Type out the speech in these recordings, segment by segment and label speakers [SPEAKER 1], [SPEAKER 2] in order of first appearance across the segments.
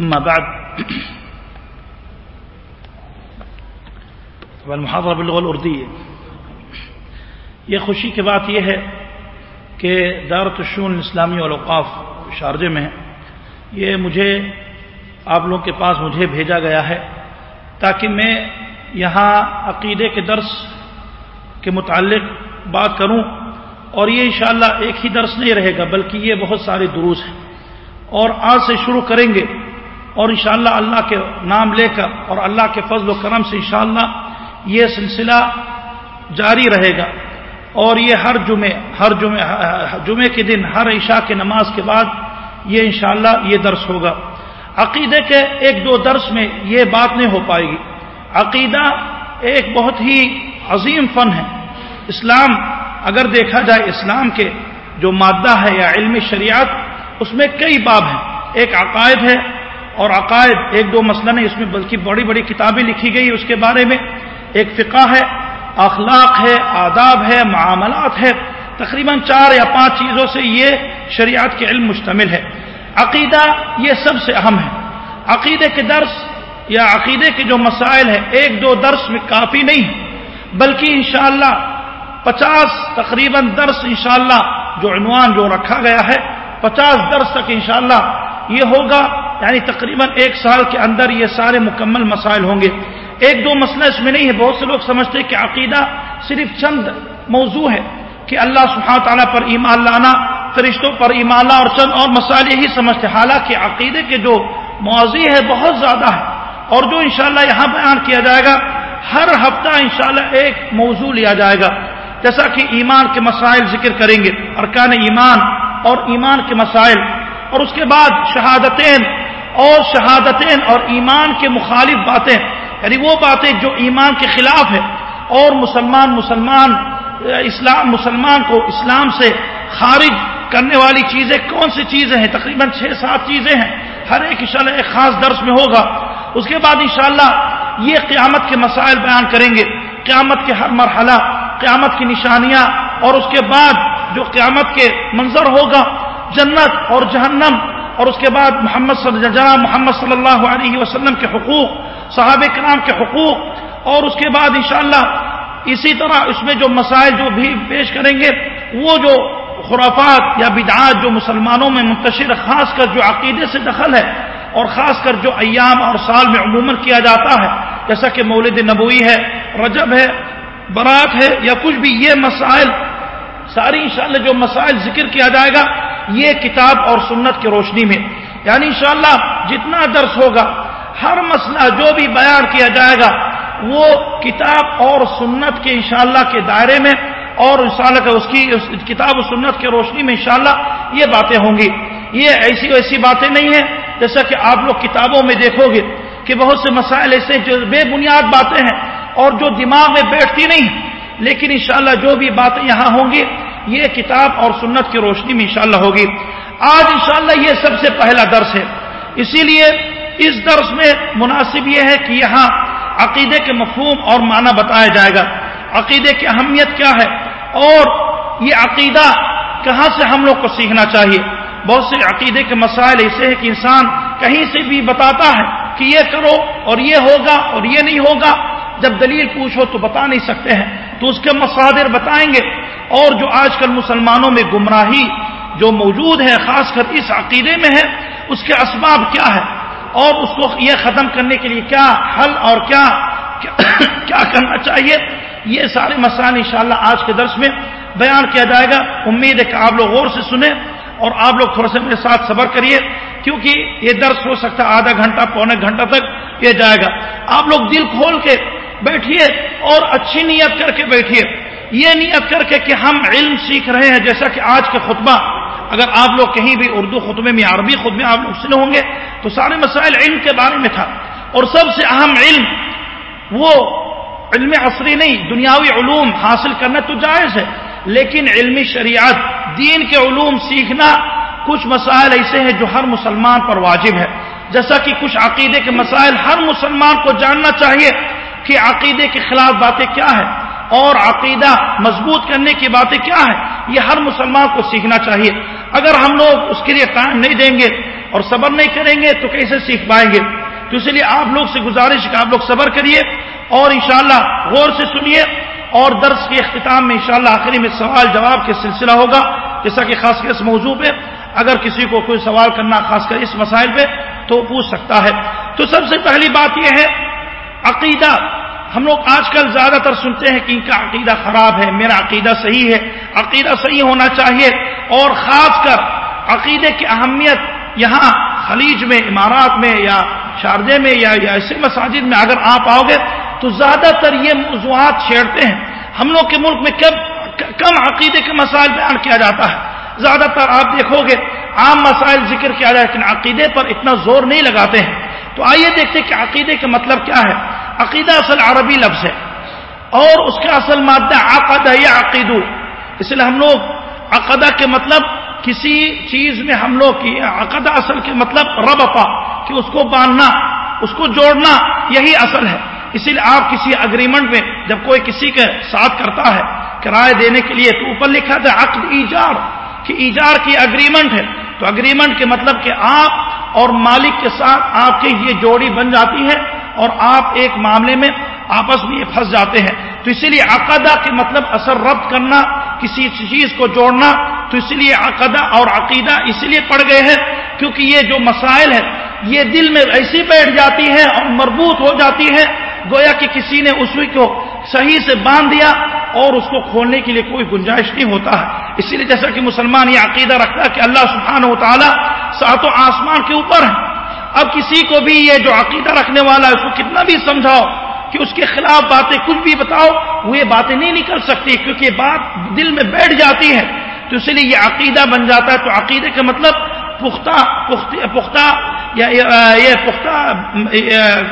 [SPEAKER 1] أما بعد. المحاضرة باللغة الأردية. یہ خوشی کی بات یہ ہے کہ دارت الشون اسلامی والاوقاف شارجے میں ہے یہ مجھے آپ لوگوں کے پاس مجھے بھیجا گیا ہے تاکہ میں یہاں عقیدے کے درس کے متعلق بات کروں اور یہ انشاءاللہ ایک ہی درس نہیں رہے گا، بلکہ یہ بہت سارے دروس ہیں اور آج سے شروع کریں گے اور انشاءاللہ اللہ کے نام لے کر اور اللہ کے فضل و کرم سے انشاءاللہ یہ سلسلہ جاری رہے گا اور یہ ہر جمعے ہر جمعے جمعے کے دن، ہر عشاء کے نماز کے بعد یہ انشاءاللہ یہ درس ہوگا۔ عقیدے کے ایک دو درس میں یہ بات نہیں ہو پائے گی۔ عقیدہ ایک بہت ہی عظیم فن ہے۔ اسلام، اگر دیکھا جائے اسلام کے جو مادہ ہے یا علم شریعت، اس میں کئی باب ہیں۔ ایک عقائد ہے اور عقائد، ایک دو مسئلہ نہیں، اس میں بلکہ بڑی بڑی کتابیں لکھی گئی اس کے بارے میں۔ ایک فقہ ہے، اخلاق ہے، آداب ہے، معاملات ہے۔ تقریباً چار یا پانچ چیزوں سے یہ شریعت کے علم مشتمل ہے۔ عقیدہ یہ سب سے اہم ہے۔ عقیدے کے درس یا عقیدے کے جو مسائل ہیں، ایک دو درس میں کافی نہیں ہے بلکہ انشاءاللہ پچاس تقریباً درس انشاءاللہ جو عنوان جو رکھا گیا ہے، پچاس درس تک انشاءاللہ یہ ہوگا۔ یعنی تقریباً ایک سال کے اندر یہ سارے مکمل مسائل ہوں گے۔ ایک دو مسئلہ اس میں نہیں ہے، بہت سے لوگ سمجھتے ہیں کہ عقیدہ صرف چند موضوع ہے کہ اللہ سبحانہ تعالیٰ پر ایمان لانا، فرشتوں پر ایمان لانا اور چند اور مسائل یہی سمجھتے حالانکہ عقیدے کے جو موضوع ہے بہت زیادہ ہے اور جو انشاءاللہ یہاں بیان کیا جائے گا، ہر ہفتہ انشاءاللہ ایک موضوع لیا جائے گا۔ جیسا کہ ایمان کے مسائل ذکر کریں گے، ارکان ایمان اور ایمان کے مسائل۔ اور اس کے بعد شہادتین اور شہادتین اور ایمان کے مخالف باتیں۔ یعنی وہ باتیں جو ایمان کے خلاف ہے اور مسلمان مسلمان، اسلام، مسلمان کو اسلام سے خارج کرنے والی چیزیں کون سی چیزیں ہیں؟ تقریباً چھ سات چیزیں ہیں۔ ہر ایک انشاءاللہ ایک خاص درس میں ہوگا۔ اس کے بعد انشاءاللہ یہ قیامت کے مسائل بیان کریں گے۔ قیامت کے ہر مرحلہ، قیامت کی نشانیاں اور اس کے بعد جو قیامت کے منظر ہوگا، جنت اور جہنم۔ اور اس کے بعد محمد صلی جناب محمد صلی اللہ علیہ وسلم کے حقوق، صحابہ کرام کے حقوق، اور اس کے بعد انشاءاللہ اسی طرح اس میں جو مسائل جو بھی پیش کریں گے، وہ جو خرافات یا بدعات جو مسلمانوں میں منتشر، خاص کر جو عقیدے سے دخل ہے، اور خاص کر جو ایام اور سال میں عموماً کیا جاتا ہے، جیسا کہ مولد نبوی ہے، رجب ہے، برات ہے، یا کچھ بھی یہ مسائل، ساری انشاءاللہ جو مسائل ذکر کیا جائے گا یہ کتاب اور سنت کی روشنی میں۔ یعنی انشاءاللہ جتنا درس ہوگا، ہر مسئلہ جو بھی بیان کیا جائے گا، وہ کتاب اور سنت کے انشاءاللہ کے دائرے میں اور انشاءاللہ اس کی کتاب و سنت کی روشنی میں انشاءاللہ یہ باتیں ہوں گی۔ یہ ایسی ویسی باتیں نہیں ہیں۔ جیسا کہ آپ لوگ کتابوں میں دیکھو گے کہ بہت سے مسائل ایسے جو بے بنیاد باتیں ہیں اور جو دماغ میں بیٹھتی نہیں۔ لیکن انشاءاللہ جو بھی باتیں یہاں ہوں گی یہ کتاب اور سنت کی روشنی میں انشاءاللہ ہوگی۔ آج انشاءاللہ یہ سب سے پہلا درس ہے۔ اسی لیے اس درس میں مناسب یہ ہے کہ یہاں عقیدے کے مفہوم اور معنی بتایا جائے گا۔ عقیدے کی اہمیت کیا ہے؟ اور یہ عقیدہ کہاں سے ہم لوگ کو سیکھنا چاہیے؟ بہت سے عقیدے کے مسائل ایسے ہیں کہ انسان کہیں سے بھی بتاتا ہے کہ یہ کرو اور یہ ہوگا اور یہ نہیں ہوگا۔ جب دلیل پوچھو تو بتا نہیں سکتے ہیں۔ تو اس کے مصادر بتائیں گے۔ اور جو آج کل مسلمانوں میں گمراہی جو موجود ہے، خاص کر اس عقیدے میں ہے، اس کے اسباب کیا ہے؟ اور اس کو یہ ختم کرنے کے لیے کیا حل اور کیا کیا کرنا چاہیے؟ یہ سارے مسائل انشاءاللہ آج کے درس میں بیان کیا جائے گا۔ امید ہے کہ آپ لوگ غور سے سنیں اور آپ لوگ تھوڑا سا میرے ساتھ صبر کریے، کیونکہ یہ درس ہو سکتا ہے آدھا گھنٹہ، پونے گھنٹہ تک یہ جائے گا۔ آپ لوگ دل کھول کے بیٹھیے اور اچھی نیت کر کے بیٹھیے۔ یہ نیت کر کے کہ ہم علم سیکھ رہے ہیں، جیسا کہ آج کا خطبہ، اگر آپ لوگ کہیں بھی اردو خطبے میں، عربی خطبے آپ لوگ سنے ہوں گے، تو سارے مسائل علم کے بارے میں تھا۔ اور سب سے اہم علم، وہ علم عصری نہیں، دنیاوی علوم حاصل کرنا تو جائز ہے، لیکن علمی شریعت، دین کے علوم سیکھنا کچھ مسائل ایسے ہیں جو ہر مسلمان پر واجب ہے۔ جیسا کہ کچھ عقیدے کے مسائل، ہر مسلمان کو جاننا چاہیے کہ عقیدے کے خلاف باتیں کیا ہیں۔ اور عقیدہ مضبوط کرنے کی باتیں کیا ہیں؟ یہ ہر مسلمان کو سیکھنا چاہیے۔ اگر ہم لوگ اس کے لیے ٹائم نہیں دیں گے اور صبر نہیں کریں گے تو کیسے سیکھ پائیں گے؟ تو اس لیے آپ لوگ سے گزارش کہ آپ لوگ صبر کریے اور انشاءاللہ غور سے سنیے اور درس کے اختتام میں انشاءاللہ آخری میں سوال جواب کے سلسلہ ہوگا۔ جیسا کہ خاص کر اس موضوع پہ اگر کسی کو کوئی سوال کرنا خاص کر اس مسائل پہ تو پوچھ سکتا ہے۔ تو سب سے پہلی بات یہ ہے، عقیدہ ہم لوگ آج کل زیادہ تر سنتے ہیں کہ ان کا عقیدہ خراب ہے، میرا عقیدہ صحیح ہے، عقیدہ صحیح ہونا چاہیے، اور خاص کر عقیدے کی اہمیت یہاں خلیج میں، امارات میں یا شارجے میں یا ایسے مساجد میں اگر آپ آؤ گے تو زیادہ تر یہ موضوعات چھیڑتے ہیں۔ ہم لوگ کے ملک میں کب، کم عقیدے کے مسائل بیان کیا جاتا ہے۔ زیادہ تر آپ دیکھو گے، عام مسائل ذکر کیا جائے، لیکن عقیدے پر اتنا زور نہیں لگاتے ہیں۔ تو آئیے دیکھتے کہ عقیدے کا مطلب کیا ہے۔ عقیدہ اصل عربی لفظ ہے اور اس کا اصل مادہ عقدہ یا عقیدو۔ اس لیے ہم لوگ عقدہ کے مطلب کسی چیز میں ہم لوگ کی عقدہ اصل کے مطلب رب پا، کہ اس کو باندھنا، اس کو جوڑنا، یہی اصل ہے۔ اسی لیے آپ کسی اگریمنٹ میں جب کوئی کسی کے ساتھ کرتا ہے کرایہ دینے کے لیے تو اوپر لکھا تھا عقد ایجار، کہ ایجار کی اگریمنٹ ہے۔ تو اگریمنٹ کے مطلب کہ آپ اور مالک کے ساتھ آپ کی یہ جوڑی بن جاتی ہے۔ اور آپ ایک معاملے میں آپس میں پھنس جاتے ہیں۔ تو اسی لیے عقدہ کے مطلب اثر ربط کرنا، کسی چیز کو جوڑنا، تو اس لیے عقدہ اور عقیدہ اس لیے پڑ گئے ہیں، کیونکہ یہ جو مسائل ہے یہ دل میں ایسی بیٹھ جاتی ہے اور مربوط ہو جاتی ہے گویا کہ کسی نے اس کو صحیح سے باندھ دیا اور اس کو کھولنے کے لیے کوئی گنجائش نہیں ہوتا۔ ہے اسی لیے جیسا کہ مسلمان یہ عقیدہ رکھتا ہے کہ اللہ سبحانہ و تعالیٰ ساتوں آسمان کے اوپر ہے اب کسی کو بھی یہ جو عقیدہ رکھنے والا ہے اس کو کتنا بھی سمجھاؤ کہ اس کے خلاف باتیں کچھ بھی بتاؤ، وہ یہ باتیں نہیں نکل سکتی کیونکہ یہ بات دل میں بیٹھ جاتی ہے۔ تو اس لیے یہ عقیدہ بن جاتا ہے۔ تو عقیدے کا مطلب پختہ پختہ یا یہ پختہ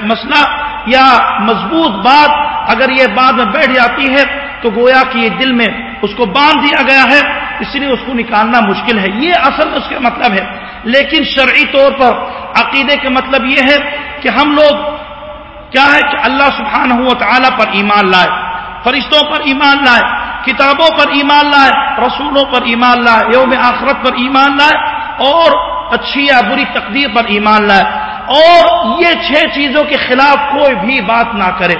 [SPEAKER 1] مسئلہ یا مضبوط بات اگر یہ بات میں بیٹھ جاتی ہے تو گویا کہ یہ دل میں اس کو باندھ دیا گیا ہے۔ اس لیے اس کو نکالنا مشکل ہے۔ یہ اصل اس کا مطلب ہے۔ لیکن شرعی طور پر عقیدے کا مطلب یہ ہے کہ ہم لوگ کیا ہے کہ اللہ سبحانہ ہوا تعالیٰ پر ایمان لائے، فرشتوں پر ایمان لائے، کتابوں پر ایمان لائے، رسولوں پر ایمان لائے، یوم آخرت پر ایمان لائے اور اچھی یا بری تقدیر پر ایمان لائے۔ اور یہ چھ چیزوں کے خلاف کوئی بھی بات نہ کرے۔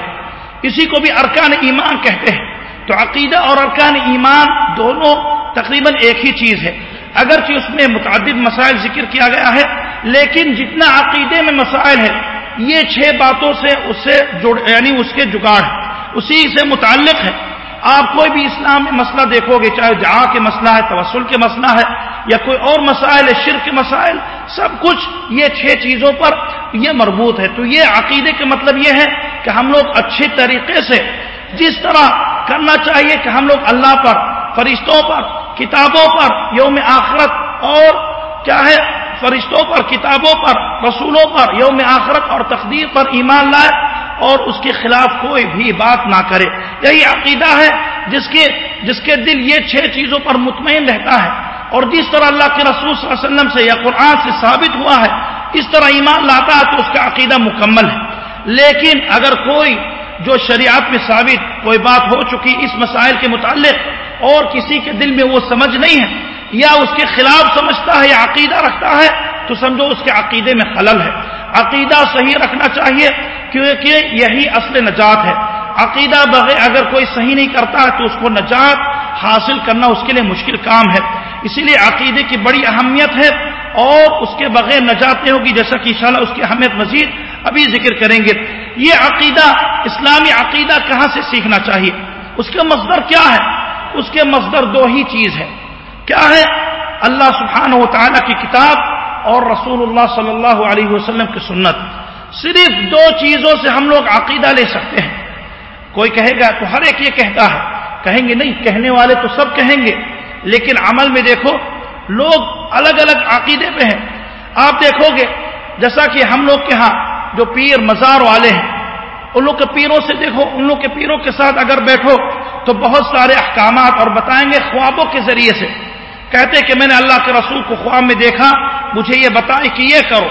[SPEAKER 1] اسی کو بھی ارکان ایمان کہتے ہیں۔ تو عقیدہ اور ارکان ایمان دونوں تقریباً ایک ہی چیز ہے۔ اگرچہ اس میں متعدد مسائل ذکر کیا گیا ہے، لیکن جتنا عقیدے میں مسائل ہے یہ چھ باتوں سے اس سے جڑ یعنی اس کے جگاڑ ہے اسی سے متعلق ہے۔ آپ کوئی بھی اسلام میں مسئلہ دیکھو گے، چاہے جہاں کے مسئلہ ہے، توسل کے مسئلہ ہے، یا کوئی اور مسائل ہے، شرک کے مسائل، سب کچھ یہ چھ چیزوں پر یہ مربوط ہے۔ تو یہ عقیدے کا مطلب یہ ہے کہ ہم لوگ اچھے طریقے سے جس طرح کرنا چاہیے کہ ہم لوگ اللہ پر، فرشتوں پر کتابوں پر، یوم آخرت، اور کیا ہے؟ فرشتوں پر، کتابوں پر، رسولوں پر، یوم آخرت اور تقدیر پر ایمان لائے، اور اس کے خلاف کوئی بھی بات نہ کرے۔ یہی عقیدہ ہے جس کے جس کے دل یہ چھ چیزوں پر مطمئن رہتا ہے۔ اور جس طرح اللہ کے رسول صلی اللہ علیہ وسلم سے یا قرآن سے ثابت ہوا ہے، اس طرح ایمان لاتا ہے تو اس کا عقیدہ مکمل ہے۔ لیکن اگر کوئی، جو شریعت میں ثابت کوئی بات ہو چکی اس مسائل کے متعلق اور کسی کے دل میں وہ سمجھ نہیں ہے یا اس کے خلاف سمجھتا ہے یا عقیدہ رکھتا ہے، تو سمجھو اس کے عقیدے میں خلل ہے۔ عقیدہ صحیح رکھنا چاہیے کیونکہ یہی اصل نجات ہے۔ عقیدہ بغیر اگر کوئی صحیح نہیں کرتا ہے تو اس کو نجات حاصل کرنا اس کے لیے مشکل کام ہے۔ اسی لیے عقیدے کی بڑی اہمیت ہے اور اس کے بغیر نجات نہیں ہوگی، جیسا کہ انشاءاللہ اس کی اہمیت مزید ابھی ذکر کریں گے۔ یہ عقیدہ، اسلامی عقیدہ کہاں سے سیکھنا چاہیے؟ اس کا مصدر کیا ہے؟ اس کے مصدر دو ہی چیز ہے۔ کیا ہے؟ اللہ سبحانہ و تعالیٰ کی کتاب اور رسول اللہ صلی اللہ علیہ وسلم کی سنت۔ صرف دو چیزوں سے ہم لوگ عقیدہ لے سکتے ہیں۔ کوئی کہے گا تو ہر ایک یہ کہتا ہے۔ کہیں گے نہیں، کہنے والے تو سب کہیں گے۔ لیکن عمل میں دیکھو، لوگ الگ الگ عقیدے پہ ہیں۔ آپ دیکھو گے، جیسا کہ ہم لوگ کے ہاں جو پیر مزار والے ہیں ان لوگ کے پیروں سے دیکھو، ان لوگ کے پیروں کے ساتھ اگر بیٹھو تو بہت سارے احکامات اور بتائیں گے خوابوں کے ذریعے سے۔ کہتے کہ میں نے اللہ کے رسول کو خواب میں دیکھا، مجھے یہ بتائے کہ یہ کرو۔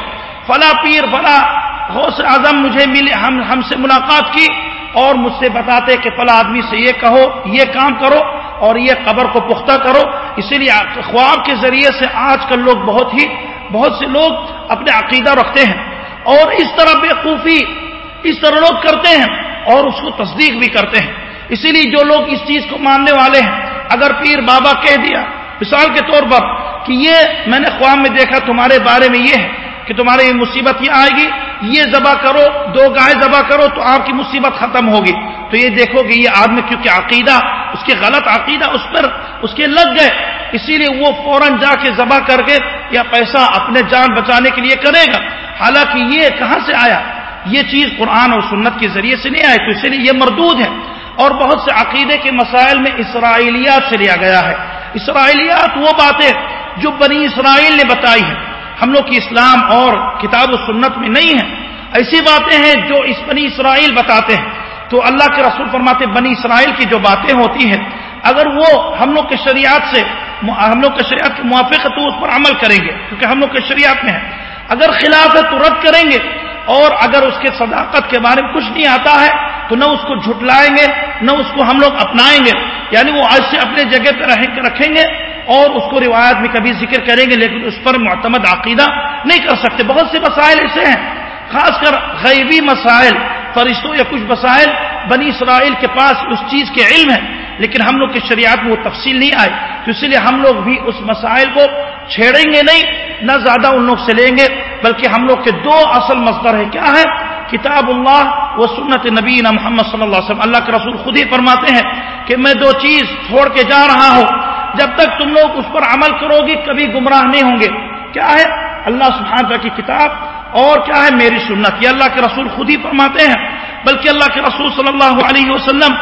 [SPEAKER 1] فلا پیر، فلا غوث اعظم مجھے ملے، ہم ہم سے ملاقات کی اور مجھ سے بتاتے کہ فلا آدمی سے یہ کہو، یہ کام کرو اور یہ قبر کو پختہ کرو۔ اسی لیے خواب کے ذریعے سے آج کل لوگ بہت ہی، بہت سے لوگ اپنے عقیدہ رکھتے ہیں۔ اور اس طرح بےقوفی اس طرح لوگ کرتے ہیں اور اس کو تصدیق بھی کرتے ہیں۔ اسی لیے جو لوگ اس چیز کو ماننے والے ہیں، اگر پیر بابا کہہ دیا، مثال کے طور پر کہ یہ میں نے خواب میں دیکھا تمہارے بارے میں یہ ہے کہ تمہاری یہ مصیبت یہ آئے گی، یہ ذبح کرو، دو گائے ذبح کرو تو آپ کی مصیبت ختم ہوگی۔ تو یہ دیکھو کہ یہ آدمی کیونکہ عقیدہ، اس کے غلط عقیدہ اس پر اس کے لگ گئے۔ اسی لیے وہ فوراً جا کے ذبح کر کے یا پیسہ اپنے جان بچانے کے لیے کرے گا۔ حالانکہ یہ کہاں سے آیا؟ یہ چیز قرآن اور سنت کے ذریعے سے نہیں آئے تو اسی لیے یہ مردود ہے اور بہت سے عقیدے کے مسائل میں اسرائیلیات سے لیا گیا ہے۔ اسرائیلیات وہ باتیں جو بنی اسرائیل نے بتائی ہیں۔ ہم لوگ کی اسلام اور کتاب و سنت میں نہیں ہے۔ ایسی باتیں ہیں جو اس بنی اسرائیل بتاتے ہیں۔ تو اللہ کے رسول فرماتے بنی اسرائیل کی جو باتیں ہوتی ہیں، اگر وہ ہم لوگ کے شریعت سے ہم لوگ کے شریعت کے موافق ہے تو اس پر عمل کریں گے، کیونکہ ہم لوگ کے شریعت میں ہے۔ اگر خلاف ہے تو رد کریں گے اور اگر اس کے صداقت کے بارے میں کچھ نہیں آتا ہے، تو نہ اس کو جھٹلائیں گے، نہ اس کو ہم لوگ اپنائیں گے۔ یعنی وہ آج سے اپنے جگہ پہ رکھیں گے اور اس کو روایت میں کبھی ذکر کریں گے، لیکن اس پر معتمد عقیدہ نہیں کر سکتے۔ بہت سے مسائل ایسے ہیں، خاص کر غیبی مسائل، فرشتوں یا کچھ مسائل، بنی اسرائیل کے پاس اس چیز کے علم ہے لیکن ہم لوگ کی شریعت میں وہ تفصیل نہیں آئے تو اس لیے ہم لوگ بھی اس مسائل کو چھیڑیں گے نہیں، نہ زیادہ ان لوگ سے لیں گے، بلکہ ہم لوگ کے دو اصل مصدر ہے کیا ہے کتاب اللہ و سنت نبی محمد صلی اللہ علیہ وسلم۔ اللہ کے رسول خود ہی فرماتے ہیں کہ میں دو چیز چھوڑ کے جا رہا ہوں۔ جب تک تم لوگ اس پر عمل کرو گی کبھی گمراہ نہیں ہوں گے۔ کیا ہے؟ اللہ سبحانہ کی کتاب۔ اور کیا ہے؟ میری سنت۔ یہ اللہ کے رسول خود ہی فرماتے ہیں، بلکہ اللہ کے رسول صلی اللہ علیہ وسلم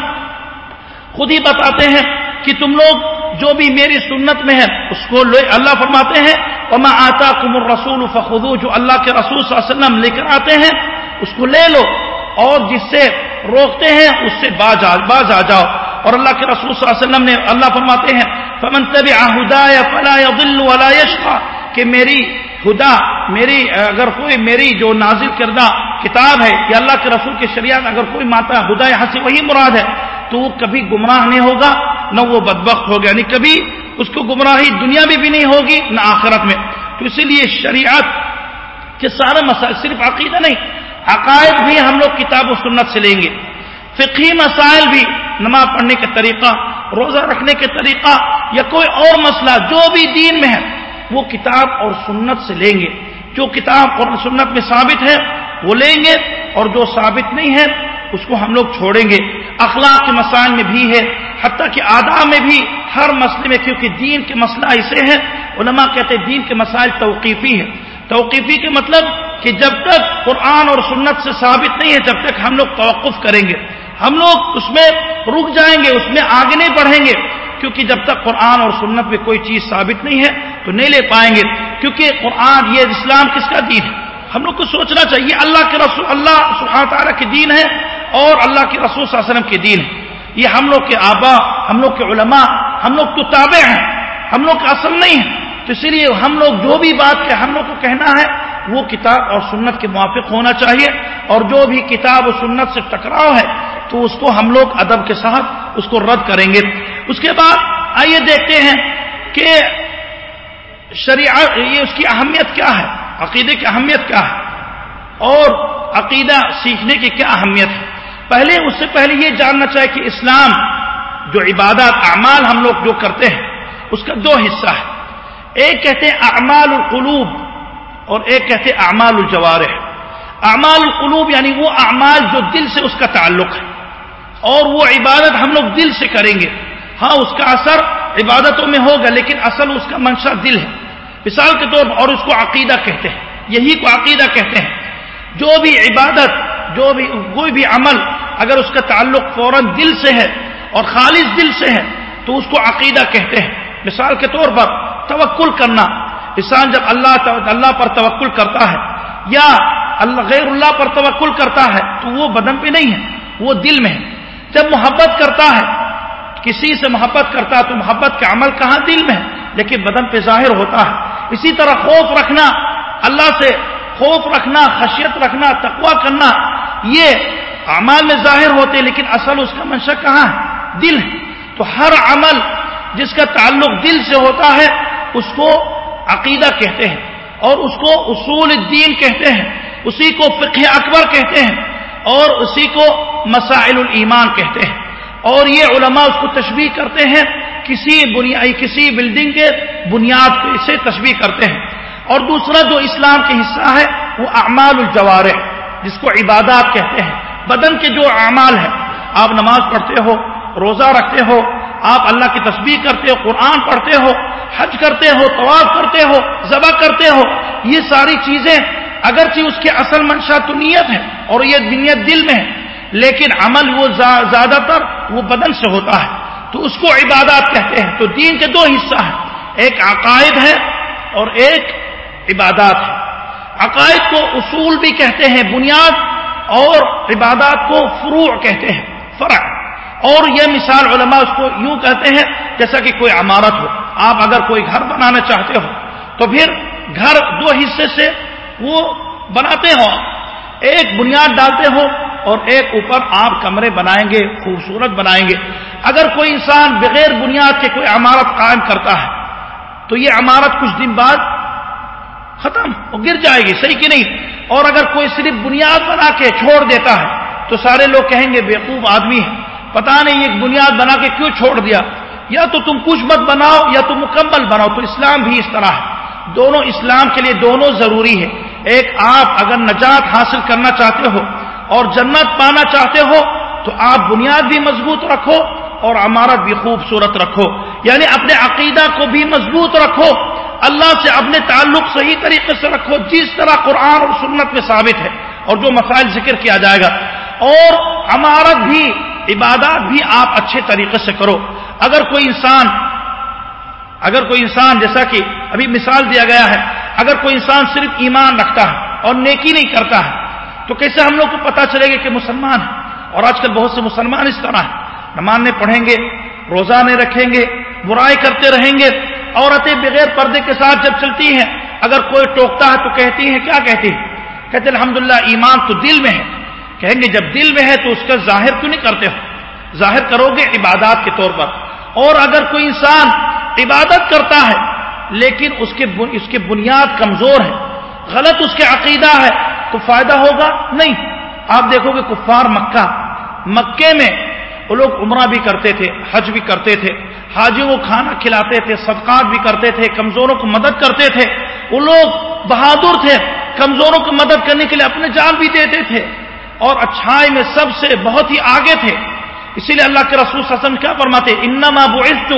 [SPEAKER 1] خود ہی بتاتے ہیں کہ تم لوگ جو بھی میری سنت میں ہے، اس کو اللہ فرماتے ہیں اور میں آتا کم الرسول فخو جو اللہ کے رسول صلی اللہ علیہ وسلم لے کر آتے ہیں، اس کو لے لو، اور جس سے روکتے ہیں، اس سے باز باز آ جاؤ۔ اور اللہ کے رسول صلی اللہ علیہ وسلم نے، اللہ فرماتے ہیں، فمن ہدا یا فلا ولا یشقا کہ میری خدا میری، اگر کوئی میری جو نازل کردہ کتاب ہے، یا اللہ کے رسول کے شریعت اگر کوئی ماتا خدا یہاں سے وہی مراد ہے۔ تو وہ کبھی گمراہ نہیں ہوگا، نہ وہ بدبخت ہوگا یعنی کبھی اس کو گمراہی دنیا میں بھی نہیں ہوگی، نہ آخرت میں۔ تو اسی لیے شریعت کے سارے مسائل، صرف عقیدہ نہیں عقائد بھی ہم لوگ کتاب و سنت سے لیں گے۔ فقہی مسائل بھی، نماز پڑھنے کا طریقہ، روزہ رکھنے کے طریقہ، یا کوئی اور مسئلہ جو بھی دین میں ہے، وہ کتاب اور سنت سے لیں گے۔ جو کتاب اور سنت میں ثابت ہے، وہ لیں گے، اور جو ثابت نہیں ہے اس کو ہم لوگ چھوڑیں گے۔ اخلاق کے مسائل میں بھی ہے، حتیٰ کہ آداب میں بھی ہر مسئلے میں، کیونکہ دین کے مسئلہ ایسے ہیں، علماء کہتے ہیں دین کے مسائل توقیفی ہیں۔ توقیفی کے مطلب کہ جب تک قرآن اور سنت سے ثابت نہیں ہے، جب تک ہم لوگ توقف کریں گے۔ ہم لوگ اس میں رک جائیں گے، اس میں آگے نہیں بڑھیں گے۔ کیونکہ جب تک قرآن اور سنت میں کوئی چیز ثابت نہیں ہے، تو نہیں لے پائیں گے۔ کیونکہ قرآن یہ اسلام کس کا دین ہے؟ ہم لوگ کو سوچنا چاہیے، اللہ کے رسول، اللہ سبحانہ تعالیٰ کے دین ہے۔ اور اللہ کے رسول صلی اللہ علیہ وسلم کے دین ہے یہ ہم لوگ کے آبا، ہم لوگ کے علماء، ہم لوگ تو تابع ہیں۔ ہم لوگ کا اصل نہیں ہے تو اسی لیے ہم لوگ جو بھی بات کے ہم لوگ کو کہنا ہے، وہ کتاب اور سنت کے موافق ہونا چاہیے۔ اور جو بھی کتاب و سنت سے ٹکراؤ ہے، تو اس کو ہم لوگ ادب کے ساتھ اس کو رد کریں گے۔ اس کے بعد آئیے دیکھتے ہیں کہ شریعت یہ اس کی اہمیت کیا ہے؟ عقیدے کی اہمیت کیا ہے؟ اور عقیدہ سیکھنے کی کیا اہمیت ہے؟ پہلے اس سے پہلے یہ جاننا چاہے کہ اسلام جو عبادات، اعمال ہم لوگ جو کرتے ہیں، اس کا دو حصہ ہے۔ ایک کہتے ہیں اعمال القلوب اور ایک کہتے ہیں اعمال الجوارح۔ اعمال القلوب یعنی وہ اعمال جو دل سے اس کا تعلق ہے۔ اور وہ عبادت ہم لوگ دل سے کریں گے۔ ہاں اس کا اثر عبادتوں میں ہوگا، لیکن اصل اس کا منشا دل ہے۔ مثال کے طور پر، اور اس کو عقیدہ کہتے ہیں۔ یہی کو عقیدہ کہتے ہیں۔ جو بھی عبادت جو بھی، کوئی بھی عمل اگر اس کا تعلق فوراً دل سے ہے اور خالص دل سے ہے، تو اس کو عقیدہ کہتے ہیں۔ مثال کے طور پر توکل کرنا۔ انسان جب اللہ اللہ پر توکل کرتا ہے یا اللہ، غیر اللہ پر توکل کرتا ہے، تو وہ بدن پہ نہیں ہے، وہ دل میں ہے۔ جب محبت کرتا ہے، کسی سے محبت کرتا ہے تو محبت کا عمل کہاں دل میں ہے؟ لیکن بدن پہ ظاہر ہوتا ہے۔ اسی طرح خوف رکھنا، اللہ سے خوف رکھنا، خشیت رکھنا تقوا کرنا یہ اعمال میں ظاہر ہوتے لیکن اصل اس کا منشا کہاں ہے؟ دل ہے۔ تو ہر عمل جس کا تعلق دل سے ہوتا ہے، اس کو عقیدہ کہتے ہیں اور اس کو اصول الدین کہتے ہیں، اسی کو فقہ اکبر کہتے ہیں اور اسی کو مسائل الایمان کہتے ہیں۔ اور یہ علماء اس کو تشبیح کرتے ہیں، کسی بنیادی، کسی بلڈنگ کے بنیاد سے تشبیح کرتے ہیں۔ اور دوسرا جو اسلام کے حصہ ہے، وہ اعمال الجوار جس کو عبادات کہتے ہیں، بدن کے جو اعمال ہیں، آپ نماز پڑھتے ہو، روزہ رکھتے ہو، آپ اللہ کی تصویر کرتے ہو، قرآن پڑھتے ہو، حج کرتے ہو، طواف کرتے ہو، ذبح کرتے ہو، یہ ساری چیزیں اگرچہ اس کے اصل منشا تو نیت ہے اور یہ نیت دل میں ہے، لیکن عمل وہ زیادہ تر وہ بدن سے ہوتا ہے۔ تو اس کو عبادات کہتے ہیں۔ تو دین کے دو حصہ ہیں۔ ایک عقائد ہے اور ایک عبادات ہے عقائد کو اصول بھی کہتے ہیں، بنیاد اور عبادات کو فروع کہتے ہیں فرق اور یہ مثال علماء اس کو یوں کہتے ہیں جیسا کہ کوئی عمارت ہو، آپ اگر کوئی گھر بنانا چاہتے ہو، تو پھر گھر دو حصے سے وہ بناتے ہو ایک بنیاد ڈالتے ہو اور ایک اوپر آپ کمرے بنائیں گے، خوبصورت بنائیں گے۔ اگر کوئی انسان بغیر بنیاد کے کوئی عمارت قائم کرتا ہے، تو یہ عمارت کچھ دن بعد ختم وہ گر جائے گی، صحیح کہ نہیں؟ اور اگر کوئی صرف بنیاد بنا کے چھوڑ دیتا ہے، تو سارے لوگ کہیں گے بیوقوف آدمی ہے۔ پتا نہیں ایک بنیاد بنا کے کیوں چھوڑ دیا۔ یا تو تم کچھ مت بناؤ یا تم مکمل بناؤ، تو اسلام بھی اس طرح ہے۔ دونوں اسلام کے لیے دونوں ضروری ہے ایک آپ اگر نجات حاصل کرنا چاہتے ہو اور جنت پانا چاہتے ہو، تو آپ بنیاد بھی مضبوط رکھو اور عمارت بھی خوبصورت رکھو۔ یعنی اپنے عقیدہ کو بھی مضبوط رکھو۔ اللہ سے اپنے تعلق صحیح طریقے سے رکھو، جس طرح قرآن اور سنت میں ثابت ہے، اور جو مسائل ذکر کیا جائے گا۔ اور عمارت بھی، عبادات بھی آپ اچھے طریقے سے کرو۔ اگر کوئی انسان، اگر کوئی انسان جیسا کہ ابھی مثال دیا گیا ہے، اگر کوئی انسان صرف ایمان رکھتا ہے اور نیکی نہیں کرتا ہے، تو کیسے ہم لوگ کو پتا چلے گا کہ مسلمان ہے؟ اور آج کل بہت سے مسلمان اس طرح ہیں۔ نماز پڑھیں گے روزانے رکھیں گے، برائی کرتے رہیں گے عورتیں بغیر پردے کے ساتھ جب چلتی ہیں، اگر کوئی ٹوکتا ہے تو کہتی ہیں، کیا کہتی ہیں؟ کہتے الحمد ایمان تو دل میں ہے۔ کہیں گے، جب دل میں ہے تو اس کا ظاہر کیوں نہیں کرتے ہو؟ ظاہر کرو گے عبادات کے طور پر۔ اور اگر کوئی انسان عبادت کرتا ہے، لیکن اس کے اس کے بنیاد کمزور ہے، غلط اس کے عقیدہ ہے، تو فائدہ ہوگا؟ نہیں۔ آپ دیکھو گے، کفار مکہ، مکے میں وہ لوگ عمرہ بھی کرتے تھے، حج بھی کرتے تھے حاجیوں کو کھانا کھلاتے تھے، صدقات بھی کرتے تھے، کمزوروں کو مدد کرتے تھے۔ وہ لوگ بہادر تھے، کمزوروں کو مدد کرنے کے لیے اپنے جان بھی دیتے تھے۔ اور اچھائی میں سب سے بہت ہی آگے تھے۔ اسی لیے اللہ کے رسول سسن کیا فرماتے انما بعثت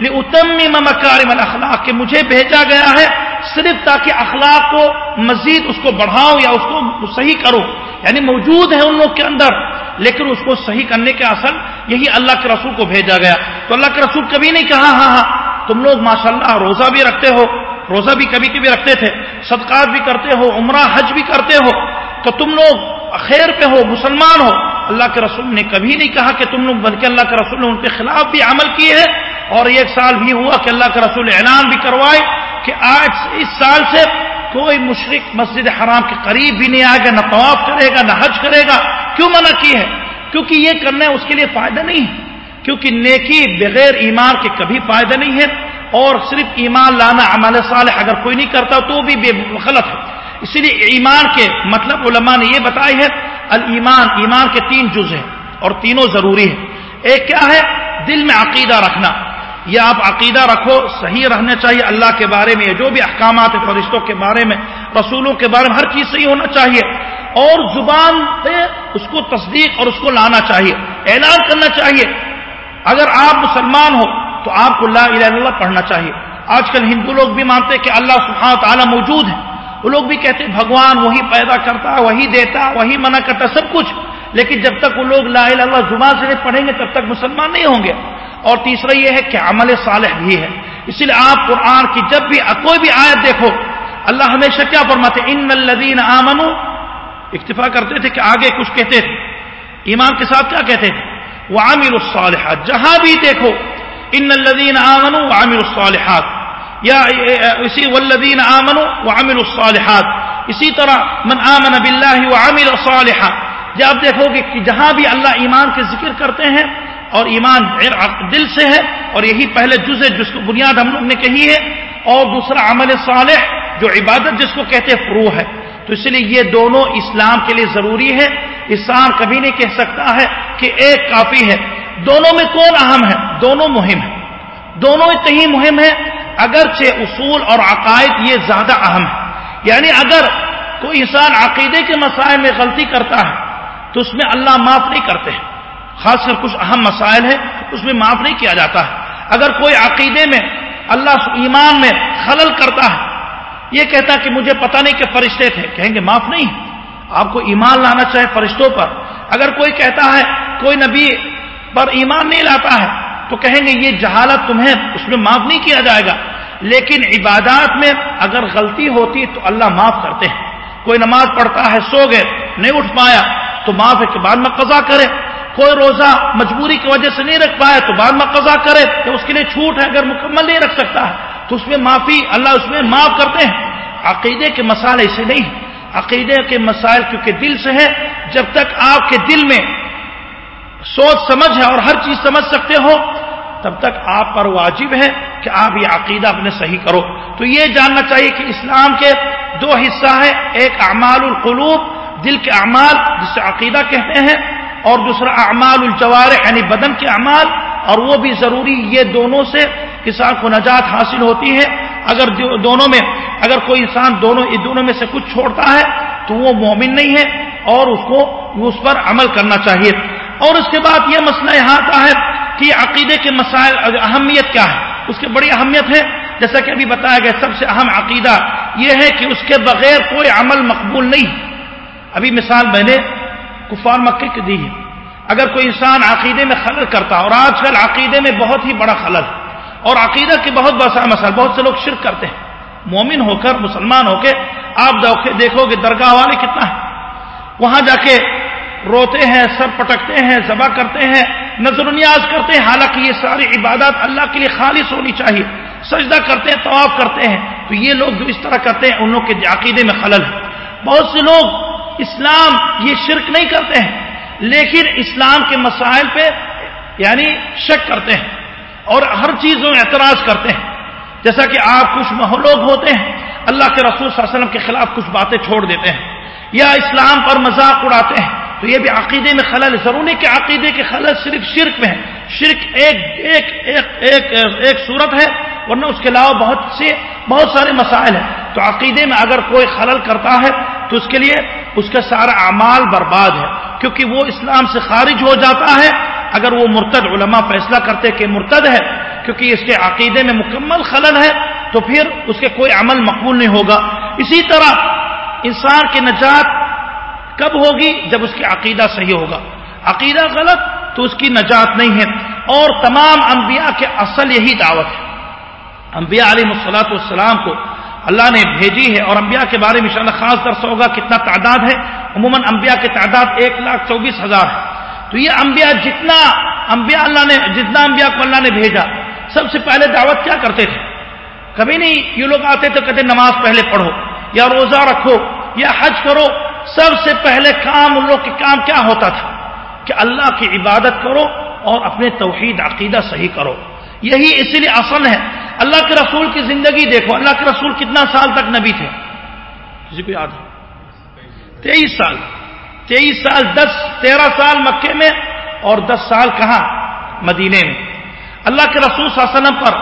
[SPEAKER 1] لاتمم مکارم الاخلاق کہ مجھے بھیجا گیا ہے صرف تاکہ اخلاق کو مزید اس کو بڑھاؤ یا اس کو صحیح کرو۔ یعنی موجود ہے ان لوگ کے اندر۔ لیکن اس کو صحیح کرنے کے اصل یہی اللہ کے رسول کو بھیجا گیا۔ تو اللہ کے رسول کبھی نہیں کہا ہاں ہاں تم لوگ ماشاءاللہ روزہ بھی رکھتے ہو، روزہ بھی کبھی کبھی رکھتے تھے، صدقات بھی کرتے ہو، عمرہ، حج بھی کرتے ہو۔ تو تم لوگ خیر پہ ہو، مسلمان ہو۔ اللہ کے رسول نے کبھی نہیں کہا کہ تم لوگ، بلکہ اللہ کے رسول نے ان کے خلاف بھی عمل کیے ہیں۔ اور ایک سال بھی ہوا کہ اللہ کے رسول اعلان بھی کروائے کہ آج، اس سال سے کوئی مشرق مسجد حرام کے قریب بھی نہیں آئے گا، نہ طواف کرے گا، نہ حج کرے گا۔ کیوں منع کی ہے؟ کیونکہ یہ کرنا اس کے لیے فائدہ نہیں ہے۔ کیونکہ نیکی بغیر ایمان کے کبھی فائدہ نہیں ہے۔ اور صرف ایمان لانا عمل صالح اگر کوئی نہیں کرتا تو بھی بے غلط ہے۔ اسی لیے ایمان کے مطلب علماء نے یہ بتائی ہے المان ایمان کے تین جز ہیں اور تینوں ضروری ہیں۔ ایک کیا ہے؟ دل میں عقیدہ رکھنا۔ یہ آپ عقیدہ رکھو، صحیح رہنا چاہیے اللہ کے بارے میں، جو بھی احکامات ہیں فرشتوں کے بارے میں، رسولوں کے بارے میں، ہر چیز صحیح ہونا چاہیے۔ اور زبان پہ اس کو تصدیق اور اس کو لانا چاہیے، اعلان کرنا چاہیے۔ اگر آپ مسلمان ہو تو آپ کو لا الہ الا اللہ پڑھنا چاہیے۔ آج کل ہندو لوگ بھی مانتے کہ اللہ سبحانہ تعالیٰ موجود ہے وہ لوگ بھی کہتے ہیں بھگوان وہی پیدا کرتا، وہی دیتا، وہی منع کرتا، سب کچھ۔ لیکن جب تک وہ لوگ لا الہ اللہ زبان سے پڑھیں گے، تب تک مسلمان نہیں ہوں گے۔ اور تیسرا یہ ہے کہ عمل صالح بھی ہے۔ اسی لیے آپ قرآن کی جب بھی کوئی بھی آیت دیکھو، اللہ ہمیشہ کیا فرماتے ان الدین آمن اکتفا کرتے تھے کہ آگے کچھ کہتے تھے۔ ایمان کے ساتھ کیا کہتے تھے؟ وہ عامر الصالحات جہاں بھی دیکھو، ان الدین آمن و عامر الصالحات یا اسی والذین آمنوا وعملوا الصالحات اسی طرح من آمن باللہ وعمل الصالحات جب آپ دیکھو گے کہ جہاں بھی اللہ ایمان کے ذکر کرتے ہیں اور ایمان دل سے ہے اور یہی پہلے جز ہے، جس کو بنیاد ہم لوگ نے کہی ہے، اور دوسرا عمل صالح جو عبادت جس کو کہتے ہیں فرو ہے۔ تو اس لیے یہ دونوں اسلام کے لیے ضروری ہے۔ اسلام کبھی نہیں کہہ سکتا ہے کہ ایک کافی ہے۔ دونوں میں کون اہم ہے؟ دونوں مہم ہے دونوں اتنی مہم ہے اگرچہ اصول اور عقائد یہ زیادہ اہم ہے یعنی اگر کوئی انسان عقیدے کے مسائل میں غلطی کرتا ہے، تو اس میں اللہ معاف نہیں کرتے۔ ہیں خاص کر کچھ اہم مسائل ہے اس میں معاف نہیں کیا جاتا۔ ہے اگر کوئی عقیدے میں اللہ ایمان میں خلل کرتا ہے، یہ کہتا کہ مجھے پتہ نہیں کہ فرشتے تھے، کہیں گے معاف نہیں۔ آپ کو ایمان لانا چاہے فرشتوں پر۔ اگر کوئی کہتا ہے کوئی نبی پر ایمان نہیں لاتا ہے، تو کہیں گے یہ جہالت تمہیں، اس میں معاف نہیں کیا جائے گا۔ لیکن عبادات میں اگر غلطی ہوتی تو اللہ معاف کرتے ہیں۔ کوئی نماز پڑھتا ہے، سو گئے، نہیں اٹھ پایا، تو معاف ہے کہ بعد میں قضا کرے۔ کوئی روزہ مجبوری کی وجہ سے نہیں رکھ پایا تو بعد میں قضا کرے تو اس کے لیے چھوٹ ہے، اگر مکمل نہیں رکھ سکتا ہے۔ تو اس میں معافی، اللہ اس میں معاف کرتے ہیں۔ عقیدے کے مسائل ایسے نہیں عقیدے کے مسائل کیونکہ دل سے ہے جب تک آپ کے دل میں سوچ سمجھ ہے اور ہر چیز سمجھ سکتے ہو، تب تک آپ پر واجب ہے کہ آپ یہ عقیدہ اپنے صحیح کرو۔ تو یہ جاننا چاہیے کہ اسلام کے دو حصہ ہے ایک اعمال القلوب، دل کے اعمال، جسے عقیدہ کہتے ہیں اور دوسرا اعمال الجوار یعنی بدن کے اعمال، اور وہ بھی ضروری یہ دونوں سے کسان کو نجات حاصل ہوتی ہے۔ اگر دونوں میں اگر کوئی انسان دونوں دونوں میں سے کچھ چھوڑتا ہے، تو وہ مومن نہیں ہے، اور اس کو اس پر عمل کرنا چاہیے۔ اور اس کے بعد یہ مسئلہ یہاں آتا ہے کہ عقیدے کے مسائل اہمیت کیا ہے۔ اس کی بڑی اہمیت ہے۔ جیسا کہ ابھی بتایا گیا، سب سے اہم عقیدہ یہ ہے کہ اس کے بغیر کوئی عمل مقبول نہیں۔ ابھی مثال میں نے کفار مکے کی دی ہے اگر کوئی انسان عقیدے میں خلل کرتا، اور آج کل عقیدے میں بہت ہی بڑا خلل، اور عقیدہ کی بہت بڑا مسئلہ بہت سے لوگ شرک کرتے ہیں۔ مومن ہو کر، مسلمان ہو کے، آپ دیکھو گے درگاہ والے کتنا ہے وہاں جا کے روتے ہیں، سر پٹکتے ہیں، ذبح کرتے ہیں، نظر و نیاز کرتے ہیں۔ حالانکہ یہ ساری عبادات اللہ کے لیے خالص ہونی چاہیے۔ سجدہ کرتے ہیں، طواف کرتے ہیں۔ تو یہ لوگ جو اس طرح کرتے ہیں ان لوگ کے عقیدے میں خلل ہے بہت سے لوگ اسلام یہ شرک نہیں کرتے ہیں لیکن اسلام کے مسائل پہ یعنی شک کرتے ہیں اور ہر چیز میں اعتراض کرتے ہیں۔ جیسا کہ آپ کچھ لوگ ہوتے ہیں اللہ کے رسول صلی اللہ علیہ وسلم کے خلاف کچھ باتیں چھوڑ دیتے ہیں یا اسلام پر مذاق اڑاتے ہیں تو یہ بھی عقیدے میں خلل ضرور نہیں کہ عقیدے کے خلل صرف شرک میں ہے شرک ایک ایک ایک ایک, ایک صورت ہے ورنہ اس کے علاوہ بہت سے بہت سارے مسائل ہیں۔ تو عقیدے میں اگر کوئی خلل کرتا ہے تو اس کے لیے اس کا سارا اعمال برباد ہے، کیونکہ وہ اسلام سے خارج ہو جاتا ہے۔ اگر وہ مرتد علماء فیصلہ کرتے کہ مرتد ہے، کیونکہ اس کے عقیدے میں مکمل خلل ہے، تو پھر اس کے کوئی عمل مقبول نہیں ہوگا۔ اسی طرح انسان کی نجات کب ہوگی؟ جب اس کی عقیدہ صحیح ہوگا۔ عقیدہ غلط تو اس کی نجات نہیں ہے۔ اور تمام انبیاء کے اصل یہی دعوت ہے۔ انبیاء علیہ مسلاط والسلام کو اللہ نے بھیجی ہے اور انبیاء کے بارے میں انشاءاللہ خاص درس ہوگا کتنا تعداد ہے۔ عموماً انبیاء کی تعداد ایک لاکھ چوبیس ہزار ہے۔ تو یہ انبیاء جتنا انبیاء اللہ نے جتنا انبیاء کو اللہ نے بھیجا، سب سے پہلے دعوت کیا کرتے تھے؟ کبھی نہیں یہ لوگ آتے تو کہتے نماز پہلے پڑھو یا روزہ رکھو یا حج کرو۔ سب سے پہلے کام ان لوگ کے کام کیا ہوتا تھا؟ کہ اللہ کی عبادت کرو اور اپنے توحید عقیدہ صحیح کرو۔ یہی اسی لیے اصل ہے اللہ کے رسول کی زندگی دیکھو، اللہ کے رسول کتنا سال تک نبی تھے؟ کسی کو یاد ہے؟ تیئیس سال۔ تیئیس سال، دس، تیرہ سال مکے میں اور دس سال کہاں؟ مدینے میں۔ اللہ کے رسول صلی اللہ علیہ وسلم پر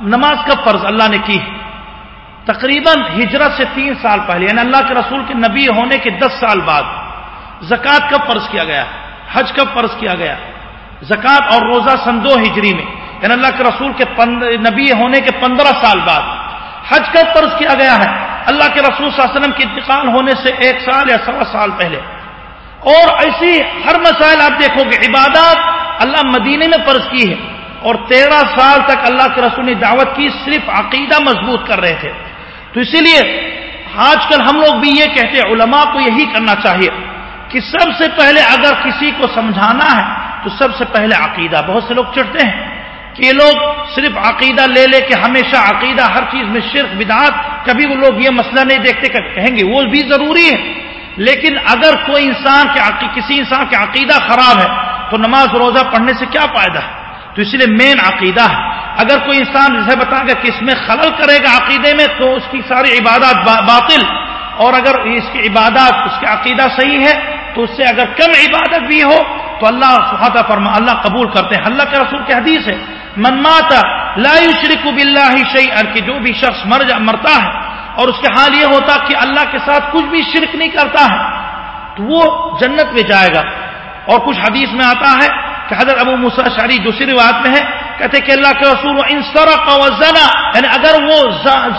[SPEAKER 1] نماز کا فرض اللہ نے کی۔ تقریباً ہجرت سے تین سال پہلے یعنی اللہ کے رسول کے نبی ہونے کے دس سال بعد زکوٰۃ کب فرض کیا گیا، حج کب فرض کیا گیا۔ زکوٰۃ اور روزہ سن دو ہجری میں۔ یعنی اللہ کے رسول کے نبی ہونے کے پندرہ سال بعد۔ حج کب فرض کیا گیا ہے؟ اللہ کے رسول صلی اللہ علیہ وسلم کے انتقال ہونے سے ایک سال یا سوا سال پہلے۔ اور ایسی ہر مسائل آپ دیکھو گے، عبادات اللہ مدینے میں فرض کی ہے۔ اور تیرہ سال تک اللہ کے رسول نے دعوت کی، صرف عقیدہ مضبوط کر رہے تھے۔ تو اسی لیے آج کل ہم لوگ بھی یہ کہتے ہیں، علماء کو یہی کرنا چاہیے کہ سب سے پہلے اگر کسی کو سمجھانا ہے تو سب سے پہلے عقیدہ۔ بہت سے لوگ چڑھتے ہیں۔ کہ یہ لوگ صرف عقیدہ لے لے کے ہمیشہ عقیدہ ہر چیز میں شرک بدعات کبھی وہ لوگ یہ مسئلہ نہیں دیکھتے کہ کہیں گے وہ بھی ضروری ہے۔ لیکن اگر کوئی انسان کے کسی انسان کا عقیدہ خراب ہے، تو نماز روزہ پڑھنے سے کیا فائدہ ہے؟ تو اس لیے مین عقیدہ ہے۔ اگر کوئی انسان جسے بتا گا کہ اس میں خلل کرے گا عقیدے میں، تو اس کی ساری عبادات باطل۔ اور اگر اس کی عبادات، اس کی عقیدہ صحیح ہے، تو اس سے اگر کم عبادت بھی ہو، تو اللہ سہاتا فرما، اللہ قبول کرتے ہیں۔ اللہ کے رسول کے حدیث ہے من ماتا لا شریک باللہ شیئا، کہ جو بھی شخص مر جا، مرتا ہے اور اس کے حال یہ ہوتا کہ اللہ کے ساتھ کچھ بھی شرک نہیں کرتا ہے، تو وہ جنت میں جائے گا۔ اور کچھ حدیث میں آتا ہے کہ حضرت ابو مسا شاری دوسری روایت میں ہے، کہتے کہ اللہ کے رسول ان سرق و زنا یعنی اگر وہ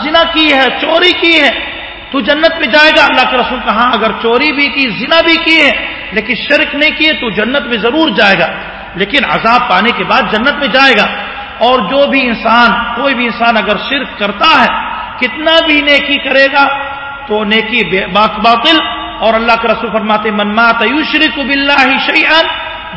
[SPEAKER 1] زنا کی ہے، چوری کی ہے، تو جنت میں جائے گا۔ اللہ کے رسول کہا ہاں، اگر چوری بھی کی، زنا بھی کی ہے، لیکن شرک نہیں کیے تو جنت میں ضرور جائے گا۔ لیکن عذاب پانے کے بعد جنت میں جائے گا۔ اور جو بھی انسان، کوئی بھی انسان اگر شرک کرتا ہے، کتنا بھی نیکی کرے گا تو نیکی باطل۔ اور اللہ کے رسول فرماتے منمات یوشرک باللہ شیئا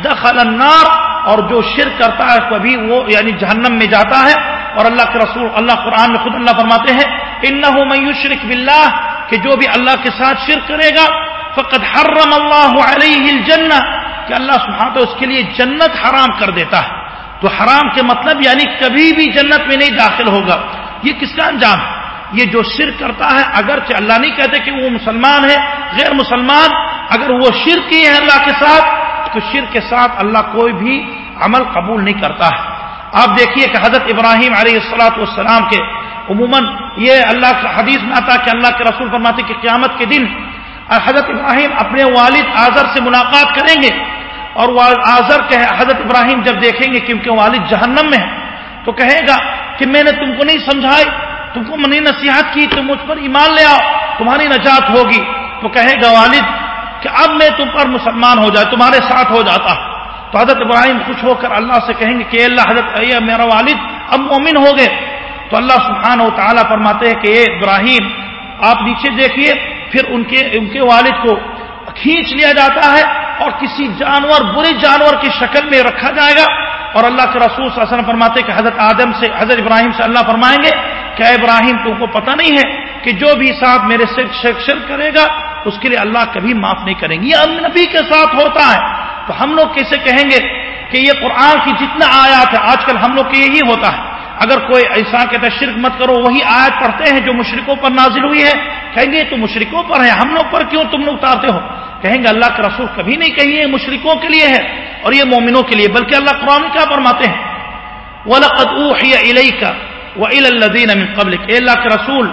[SPEAKER 1] دخل النار اور جو شرک کرتا ہے، کبھی وہ یعنی جہنم میں جاتا ہے۔ اور اللہ کے رسول، اللہ قرآن میں خود اللہ فرماتے ہیں انہ من یشرک باللہ کہ جو بھی اللہ کے ساتھ شرک کرے گا، فقد حرم اللہ علیہ الجنہ۔ کہ اللہ سبحانہ اس کے لیے جنت حرام کر دیتا ہے۔ تو حرام کے مطلب یعنی کبھی بھی جنت میں نہیں داخل ہوگا۔ یہ کس کا انجام ہے؟ یہ جو شرک کرتا ہے، اگرچہ اللہ نہیں کہتے کہ وہ مسلمان ہے، غیر مسلمان، اگر وہ شرک کی ہے اللہ کے ساتھ، تو شرک کے ساتھ اللہ کوئی بھی عمل قبول نہیں کرتا ہے۔ آپ دیکھیے کہ حضرت ابراہیم علیہ السلاۃ والسلام کے عموماً یہ اللہ کا حدیث میں آتا کہ اللہ کے رسول فرماتے کہ قیامت کے دن حضرت ابراہیم اپنے والد آزر سے ملاقات کریں گے۔ اور آزر کہ حضرت ابراہیم جب دیکھیں گے کہ ان کے والد جہنم میں ہیں، تو کہے گا کہ میں نے تم کو نہیں سمجھائی، تم کو منی نصیحت کی، تم مجھ پر ایمان لے آؤ، تمہاری نجات ہوگی۔ تو کہے گا والد کہ اب میں تم پر مسلمان ہو جائے تمہارے ساتھ ہو جاتا۔ تو حضرت ابراہیم خوش ہو کر اللہ سے کہیں گے کہ اللہ، حضرت میرا والد، اب مومن ہو گئے۔ تو اللہ سبحانہ و تعالیٰ فرماتے ہیں کہ اے ابراہیم، آپ نیچے دیکھیے، پھر ان کے ان کے والد کو کھینچ لیا جاتا ہے۔ اور کسی جانور، برے جانور کی شکل میں رکھا جائے گا۔ اور اللہ کے رسول صلی اللہ علیہ وسلم فرماتے کہ حضرت آدم سے، حضرت ابراہیم سے اللہ فرمائیں گے کہ اے ابراہیم، تم کو پتہ نہیں ہے کہ جو بھی ساتھ میرے سے شر کرے گا، اس کے لیے اللہ کبھی معاف نہیں کریں گے۔ یہ نبی کے ساتھ ہوتا ہے۔ تو ہم لوگ کیسے کہیں گے کہ یہ قرآن کی جتنا آیات ہے آج کل ہم لوگ کے یہی ہوتا ہے۔ اگر کوئی ایسا کہتا ہے شرک مت کرو، وہی آیت پڑھتے ہیں جو مشرقوں پر نازل ہوئی ہے۔ کہیں گے تو مشرقوں پر ہے ہم لوگ پر کیوں تم لوگ اتارتے ہو؟ کہیں گے اللہ کا رسول کبھی نہیں کہیں یہ مشرقوں کے لیے ہے اور یہ مومنوں کے لیے، بلکہ اللہ قرآن کیا فرماتے ہیں؟ وَلَقَدْ أُوحِيَ إِلَيْكَ وَإِلَى الَّذِينَ مِن قَبْلِكَ۔ اے اللہ کے رسول،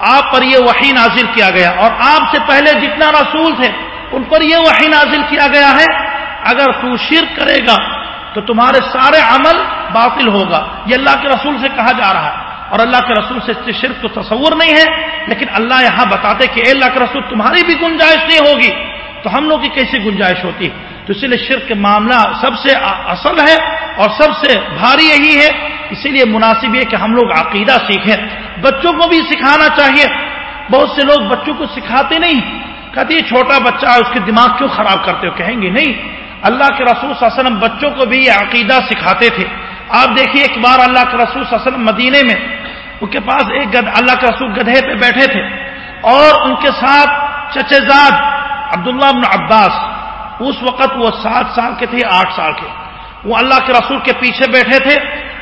[SPEAKER 1] آپ پر یہ وحی نازل کیا گیا اور آپ سے پہلے جتنا رسول تھے، ان پر یہ وحی نازل کیا گیا ہے۔ اگر تو شرک کرے گا، تو تمہارے سارے عمل باطل ہوگا۔ یہ اللہ کے رسول سے کہا جا رہا ہے۔ اور اللہ کے رسول سے شرک تو تصور نہیں ہے، لیکن اللہ یہاں بتاتے کہ اے اللہ کے رسول، تمہاری بھی گنجائش نہیں ہوگی۔ تو ہم لوگ کی کیسی گنجائش ہوتی تو اسی لیے شرک کے معاملہ سب سے اصل ہے اور سب سے بھاری یہی ہے۔ اسی لیے مناسب یہ کہ ہم لوگ عقیدہ سیکھیں۔ بچوں کو بھی سکھانا چاہیے۔ بہت سے لوگ بچوں کو سکھاتے نہیں۔ کہتے یہ چھوٹا بچہ ہے، اس کے دماغ کیوں خراب کرتے ہو؟ کہیں گے نہیں۔ اللہ کے رسول صلی اللہ علیہ وسلم بچوں کو بھی یہ عقیدہ سکھاتے تھے۔ آپ دیکھیے، ایک بار اللہ کے رسول صلی اللہ علیہ وسلم مدینے میں ان کے پاس ایک گد اللہ کے رسول گدھے پہ بیٹھے تھے اور ان کے ساتھ چچے زاد عبداللہ بن عباس، اس وقت وہ سات سال کے تھے، آٹھ سال کے۔ وہ اللہ کے رسول کے پیچھے بیٹھے تھے،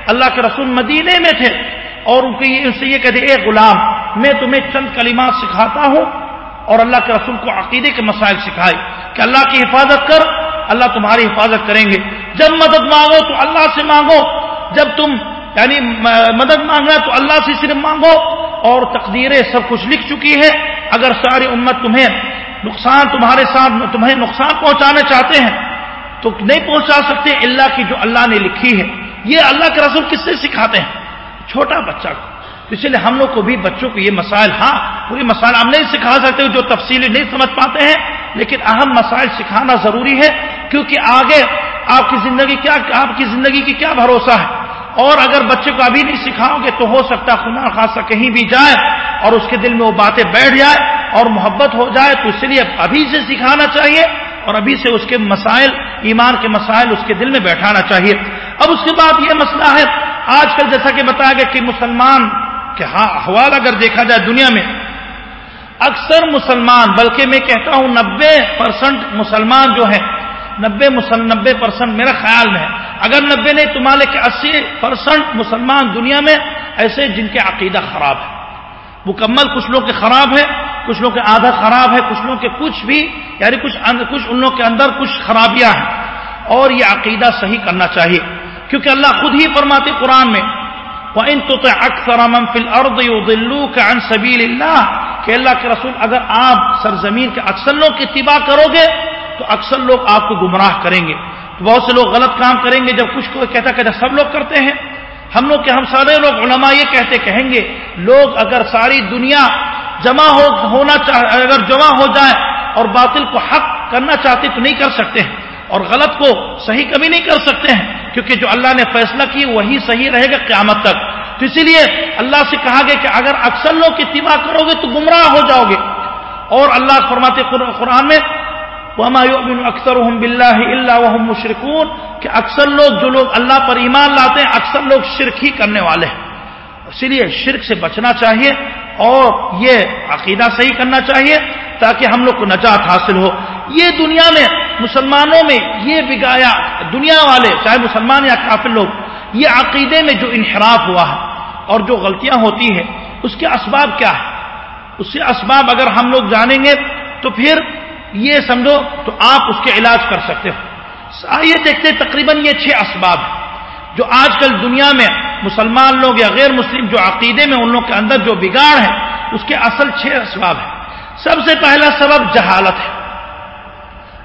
[SPEAKER 1] اللہ کے رسول مدینے میں تھے۔ اور ان ان سے یہ کہتے اے غلام، میں تمہیں چند کلمات سکھاتا ہوں اور اللہ کے رسول کو عقیدے کے مسائل سکھائے کہ اللہ کی حفاظت کر، اللہ تمہاری حفاظت کریں گے۔ جب مدد مانگو تو اللہ سے مانگو، جب تم یعنی مدد مانگنا تو اللہ سے صرف مانگو۔ اور تقدیریں سب کچھ لکھ چکی ہے۔ اگر ساری امت تمہیں نقصان تمہارے ساتھ تمہیں نقصان پہنچانا چاہتے ہیں، تو نہیں پہنچا سکتے اللہ کی جو اللہ نے لکھی ہے۔ یہ اللہ کے رسول کس سے سکھاتے ہیں؟ چھوٹا بچہ۔ کو اس لیے ہم لوگ کو بھی بچوں کو یہ مسائل ہاں پوری مسائل ہم نہیں سکھا سکتے جو تفصیلی نہیں سمجھ پاتے ہیں، لیکن اہم مسائل سکھانا ضروری ہے، کیونکہ آگے آپ کی زندگی کیا، آپ کی زندگی کی کیا بھروسہ ہے۔ اور اگر بچے کو ابھی نہیں سکھاؤ گے تو ہو سکتا ہے خدا خاصا کہیں بھی جائے اور اس کے دل میں وہ باتیں بیٹھ جائے۔ اور محبت ہو جائے تو اس لیے ابھی سے سکھانا چاہیے اور ابھی سے اس کے مسائل، ایمان کے مسائل اس کے دل میں بیٹھانا چاہیے۔ اب اس کے بعد یہ مسئلہ ہے، آج کل جیسا کہ بتایا گیا کہ مسلمان کے ہاں حوال اگر دیکھا جائے دنیا میں، اکثر مسلمان، بلکہ میں کہتا ہوں نبے پرسنٹ مسلمان جو ہیں نبے نبے پرسنٹ میرا خیال میں ہے۔ اگر نبے نہیں تو مالک کے اسی پرسنٹ مسلمان دنیا میں ایسے جن کے عقیدہ خراب ہے مکمل کچھ لوگ کے خراب ہے کچھ لوگ کے آدھا خراب ہے، کچھ لوگ کے کچھ بھی یعنی کچھ کچھ ان لوگ کے اندر کچھ خرابیاں ہیں۔ اور یہ عقیدہ صحیح کرنا چاہیے۔ کیونکہ اللہ خود ہی فرماتے قرآن میں ان تو اکثر عن سبیل اللہ کہ اللہ کے رسول، اگر آپ سرزمین کے اکثر لوگ کی اتباع کرو گے، تو اکثر لوگ آپ کو گمراہ کریں گے۔ تو بہت سے لوگ غلط کام کریں گے۔ جب کچھ کوئی کہتا کہتا سب لوگ کرتے ہیں، ہم لوگ کہ ہم سارے لوگ علماء یہ کہتے، کہیں گے، لوگ اگر ساری دنیا جمع ہو، ہونا اگر جمع ہو جائے اور باطل کو حق کرنا چاہتے تو نہیں کر سکتے ہیں اور غلط کو صحیح کبھی نہیں کر سکتے ہیں کیونکہ جو اللہ نے فیصلہ کی وہی صحیح رہے گا قیامت تک تو اسی لیے اللہ سے کہا گیا کہ اگر اکثر لوگ اتباع کرو گے تو گمراہ ہو جاؤ گے اور اللہ فرماتے قرآن میں اکثر بلّہ اللہ مشرقون کہ اکثر لوگ جو لوگ اللہ پر ایمان لاتے ہیں اکثر لوگ شرک ہی کرنے والے ہیں۔ اسی لیے شرک سے بچنا چاہیے اور یہ عقیدہ صحیح کرنا چاہیے تاکہ ہم لوگ کو نجات حاصل ہو۔ یہ دنیا میں مسلمانوں میں یہ بگایا، دنیا والے، چاہے مسلمان یا کافر لوگ، یہ عقیدے میں جو انحراف ہوا ہے اور جو غلطیاں ہوتی ہیں، اس کے اسباب کیا ہے اس کے اسباب اگر ہم لوگ جانیں گے تو پھر یہ سمجھو تو آپ اس کے علاج کر سکتے ہو۔ یہ دیکھتے تقریباً یہ چھ اسباب ہیں جو آج کل دنیا میں مسلمان لوگ یا غیر مسلم جو عقیدے میں ان لوگ کے اندر جو بگاڑ ہے، اس کے اصل چھ اسباب ہیں۔ سب سے پہلا سبب جہالت ہے۔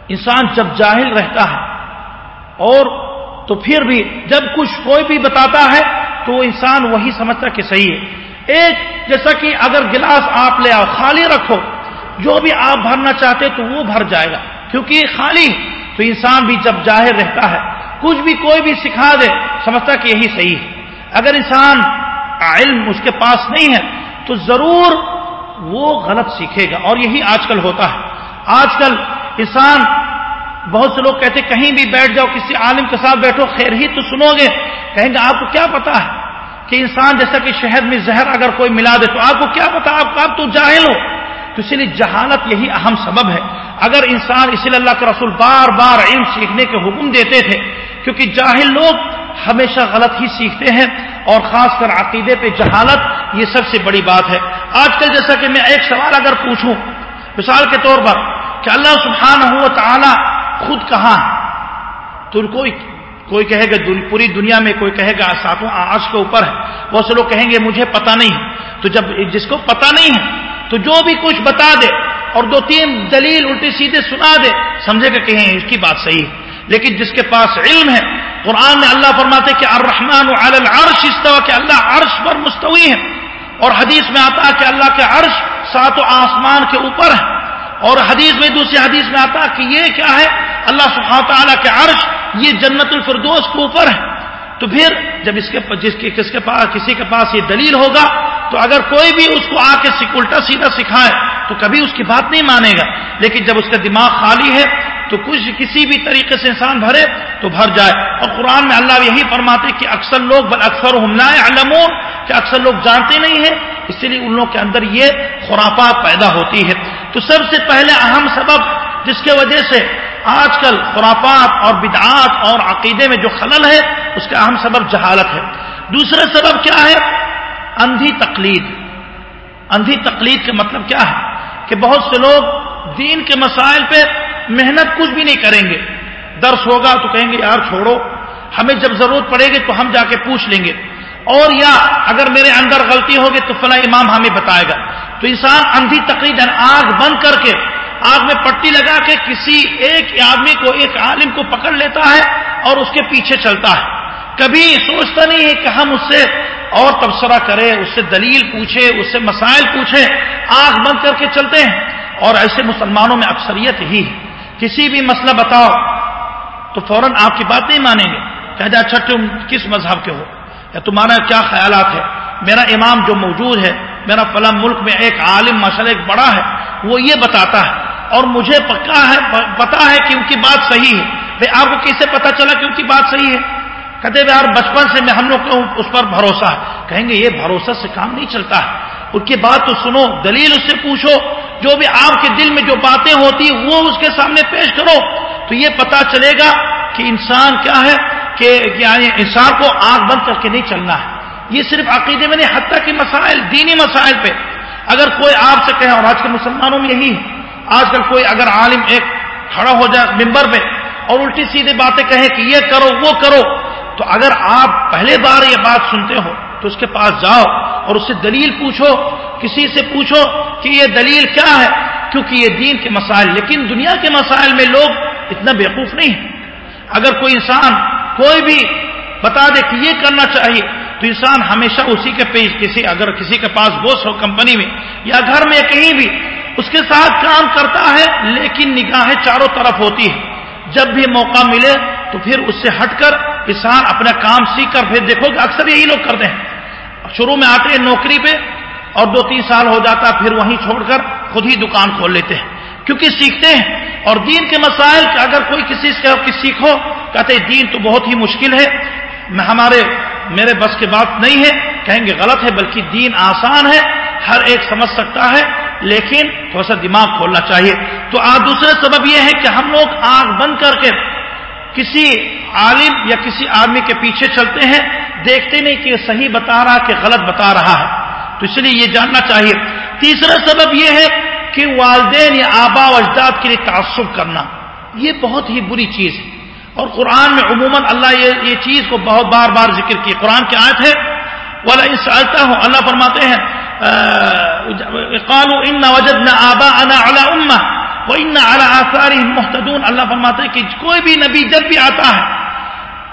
[SPEAKER 1] انسان جب جاہل رہتا ہے، اور تو پھر بھی جب کچھ کوئی بھی بتاتا ہے، تو وہ انسان وہی سمجھتا کہ صحیح ہے۔ ایک، جیسا کہ اگر گلاس آپ لے آؤ، خالی رکھو، جو بھی آپ بھرنا چاہتے تو وہ بھر جائے گا۔ کیونکہ خالی تو انسان بھی جب جاہر رہتا ہے، کچھ بھی کوئی بھی سکھا دے، سمجھتا کہ یہی صحیح ہے۔ اگر انسان علم اس کے پاس نہیں ہے، تو ضرور وہ غلط سیکھے گا۔ اور یہی آج کل ہوتا ہے۔ آج کل انسان بہت سے لوگ کہتے کہیں بھی بیٹھ جاؤ، کسی عالم کے ساتھ بیٹھو، خیر ہی تو سنو گے۔ کہیں گے، آپ کو کیا پتا ہے کہ انسان جیسا کہ شہد میں زہر اگر کوئی ملا دے تو آپ کو کیا پتا؟ آپ آپ تو جاہل ہو۔ تو اسی لیے جہالت یہی اہم سبب ہے۔ اگر انسان اسی لیے اللہ کے رسول بار بار علم سیکھنے کے حکم دیتے تھے، کیونکہ جاہل لوگ ہمیشہ غلط ہی سیکھتے ہیں اور خاص کر عقیدے پہ جہالت یہ سب سے بڑی بات ہے۔ آج کل جیسا کہ میں ایک سوال اگر پوچھوں، مثال کے طور پر کہ اللہ سبحانہ ہوا تعالی خود کہاں تو کوئی کوئی کہے گا پوری دنیا میں کوئی کہے گا ساتوں آج کے اوپر ہے۔ بہت سے لوگ کہیں گے مجھے پتا نہیں۔ ہے تو جب جس کو پتا نہیں ہے، تو جو بھی کچھ بتا دے اور دو تین دلیل الٹی سیدھے سنا دے، سمجھے گا کہ ہاں، اس کی بات صحیح ہے۔ لیکن جس کے پاس علم ہے قرآن میں اللہ فرماتے کہ الرحمن علی العرش استوا کہ اللہ عرش پر مستوی ہے۔ اور حدیث میں آتا ہے کہ اللہ کے عرش سات و آسمان کے اوپر ہے اور حدیث میں دوسری حدیث میں آتا کہ یہ کیا ہے؟ اللہ سبحانہ تعالیٰ کے عرش یہ جنت الفردوس کے اوپر ہے تو پھر جب اس کے جس کے کس کے پاس کسی کے پاس یہ دلیل ہوگا تو اگر کوئی بھی اس کو آ کے الٹا سیدھا سکھائے، تو کبھی اس کی بات نہیں مانے گا۔ لیکن جب اس کا دماغ خالی ہے، تو کچھ کسی بھی طریقے سے انسان بھرے، تو بھر جائے۔ اور قرآن میں اللہ یہی فرماتے کہ اکثر لوگ، بل اکثر حملہ علمون کہ اکثر لوگ جانتے نہیں ہیں۔ اسی لیے ان لوگوں کے اندر یہ خرافات پیدا ہوتی ہے تو سب سے پہلے اہم سبب جس کے وجہ سے آج کل خرافات اور بدعات اور عقیدے میں جو خلل ہے، اس کا اہم سبب جہالت ہے۔ دوسرا سبب کیا ہے؟ اندھی تقلید۔ اندھی تقلید کا مطلب کیا ہے؟ کہ بہت سے لوگ دین کے مسائل پہ محنت کچھ بھی نہیں کریں گے۔ درس ہوگا تو کہیں گے، یار چھوڑو۔ ہمیں جب ضرورت پڑے گی تو ہم جا کے پوچھ لیں گے۔ اور یا اگر میرے اندر غلطی ہوگی تو فلاں امام ہمیں بتائے گا۔ تو انسان اندھی تقریر یعنی آگ بند کر کے آگ میں پٹی لگا کے کسی ایک آدمی کو، ایک عالم کو پکڑ لیتا ہے اور اس کے پیچھے چلتا ہے۔ کبھی سوچتا نہیں ہے کہ ہم اس سے اور تبصرہ کرے، اس سے دلیل پوچھے، اس سے مسائل پوچھے آگ بند کر کے چلتے ہیں۔ اور ایسے مسلمانوں میں اکثریت ہی ہے۔ کسی بھی مسئلہ بتاؤ، تو فوراً آپ کی بات نہیں مانیں گے۔ کہ اچھا تم کس مذہب کے ہو؟ یا تمہارا کیا خیالات ہے میرا امام جو موجود ہے، میرا فلاں ملک میں ایک عالم ماشاء ایک بڑا ہے، وہ یہ بتاتا ہے۔ اور مجھے پکا ہے پتا ہے کہ ان کی بات صحیح ہے۔ بھائی آپ کو کیسے پتا چلا کہ ان کی بات صحیح ہے؟ کہتے یار بچپن سے میں ہم لوگ کو اس پر بھروسہ ہے. کہیں گے، یہ بھروسہ سے کام نہیں چلتا ہے. ان کی بات تو سنو، دلیل اس سے پوچھو، جو بھی آپ کے دل میں جو باتیں ہوتی وہ اس کے سامنے پیش کرو، تو یہ پتا چلے گا کہ انسان کیا ہے کہ یعنی انسان کو آنکھ بند کر کے نہیں چلنا ہے۔ یہ صرف عقیدے میں نہیں، حتیٰ کہ مسائل، دینی مسائل پہ۔ اگر کوئی آپ سے کہے، اور آج کے مسلمانوں میں یہی ہے، آج کل کوئی اگر عالم ایک کھڑا ہو جائے ممبر پہ اور الٹی سیدھی باتیں کہیں کہ یہ کرو، وہ کرو تو اگر آپ پہلے بار یہ بات سنتے ہو تو اس کے پاس جاؤ اور اس سے دلیل پوچھو، کسی سے پوچھو کہ یہ دلیل کیا ہے؟ کیونکہ یہ دین کے مسائل، لیکن دنیا کے مسائل میں لوگ اتنا بیوقوف نہیں ہے اگر کوئی انسان کوئی بھی بتا دے کہ یہ کرنا چاہیے، تو انسان ہمیشہ اسی کے پیش کسی اگر کسی کے پاس بوس ہو کمپنی میں یا گھر میں کہیں بھی، اس کے ساتھ کام کرتا ہے، لیکن نگاہیں چاروں طرف ہوتی ہے جب بھی موقع ملے تو پھر اس سے ہٹ کر انسان اپنا کام سیکھ کر پھر دیکھو کہ اکثر یہی لوگ کرتے ہیں۔ شروع میں آتے ہیں نوکری پہ اور دو تین سال ہو جاتا پھر وہیں چھوڑ کر خود ہی دکان کھول لیتے ہیں۔ کیونکہ سیکھتے ہیں اور دین کے مسائل اگر کوئی کسی سے سیکھو، کہتے دین تو بہت ہی مشکل ہے۔ میں ہمارے، میرے بس کی بات نہیں ہے، کہیں گے غلط ہے، بلکہ دین آسان ہے، ہر ایک سمجھ سکتا ہے، لیکن تھوڑا سا دماغ کھولنا چاہیے۔ تو آج دوسرا سبب یہ ہے کہ ہم لوگ آنکھ بند کر کے کسی عالم یا کسی آدمی کے پیچھے چلتے ہیں، دیکھتے نہیں کہ صحیح بتا رہا کہ غلط بتا رہا ہے۔ تو اس لیے یہ جاننا چاہیے۔ تیسرا سبب یہ ہے کہ والدین یا آبا و اجداد کے لیے تعصب کرنا، یہ بہت ہی بری چیز ہے۔ اور قرآن میں عموماً اللہ یہ یہ چیز کو بہت بار بار ذکر کی قرآن کی آیت ہے والا انسالتا ہوں اللہ فرماتے ہیں قالو ان وجد نہ آبا انا اللہ اما وہ ان اعلیٰ آثار محتدون اللہ فرماتے ہیں کہ کوئی بھی نبی جب بھی آتا ہے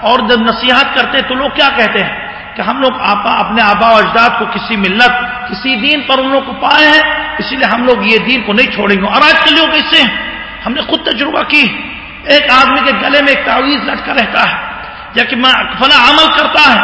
[SPEAKER 1] اور جب نصیحت کرتے تو لوگ کیا کہتے ہیں؟ کہ ہم لوگ آپا اپنے آبا و اجداد کو کسی ملت، کسی دین پر ان لوگ کو پائے ہیں، اسی لیے ہم لوگ یہ دین کو نہیں چھوڑیں گے۔ اور آج کے لوگ اس سے ہم نے خود تجربہ کی۔ ایک آدمی کے گلے میں ایک تعویذ لٹکا رہتا ہے، یا کہ فلاں عمل کرتا ہے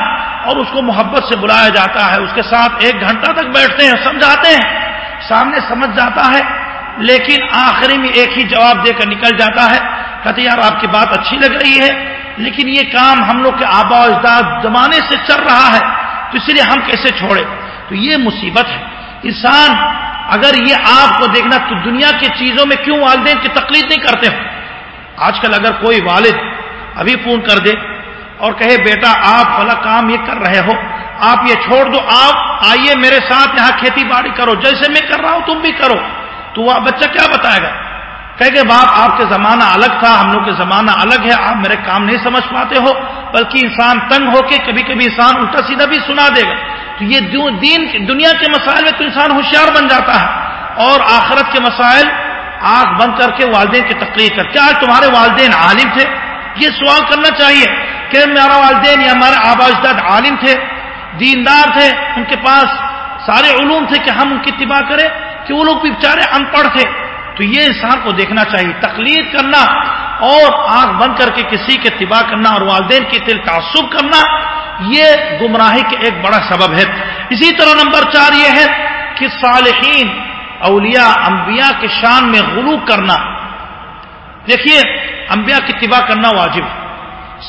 [SPEAKER 1] اور اس کو محبت سے بلایا جاتا ہے۔ اس کے ساتھ ایک گھنٹہ تک بیٹھتے ہیں، سمجھاتے ہیں، سامنے سمجھ جاتا ہے۔ لیکن آخری میں ایک ہی جواب دے کر نکل جاتا ہے، کہتے یار، آپ کی بات اچھی لگ رہی ہے، لیکن یہ کام ہم لوگ کے آبا و اجداد زمانے سے چل رہا ہے، تو اس لیے ہم کیسے چھوڑے؟ تو یہ مصیبت ہے۔ انسان اگر یہ آپ کو دیکھنا، تو دنیا کی چیزوں میں کیوں والدین کی تقلید نہیں کرتے ہو؟ آج کل اگر کوئی والد ابھی فون کر دے اور کہے، بیٹا، آپ فلا کام یہ کر رہے ہو، آپ یہ چھوڑ دو، آپ آئیے میرے ساتھ، یہاں کھیتی باڑی کرو، جیسے میں کر رہا ہوں، تم بھی کرو۔ تو وہ بچہ کیا بتائے گا؟ کہ کہ باپ، آپ کے زمانہ الگ تھا، ہم لوگ کے زمانہ الگ ہے، آپ میرے کام نہیں سمجھ پاتے ہو، بلکہ انسان تنگ ہو کے کبھی کبھی انسان الٹا سیدھا بھی سنا دے گا۔ تو یہ دین دنیا کے مسائل میں تو انسان ہوشیار بن جاتا ہے، اور آخرت کے مسائل آنکھ بند کر کے والدین کی تقریر کر کیا تمہارے والدین عالم تھے، یہ سوال کرنا چاہیے کہ میرا والدین یا ہمارے آبا اجداد عالم تھے، دیندار تھے، ان کے پاس سارے علوم تھے کہ ہم ان کی اتباع کریں۔ کہ وہ لوگ بھی بیچارے ان پڑھ تھے۔ تو یہ انسان کو دیکھنا چاہیے۔ تقلید کرنا اور آنکھ بند کر کے کسی کے اتباع کرنا اور والدین کی تل تعصب کرنا، یہ گمراہی کے ایک بڑا سبب ہے۔ اسی طرح نمبر چار یہ ہے کہ صالحین، اولیاء، انبیاء کے شان میں غلو کرنا۔ دیکھیے، انبیاء کی اتباع کرنا واجب۔ ہے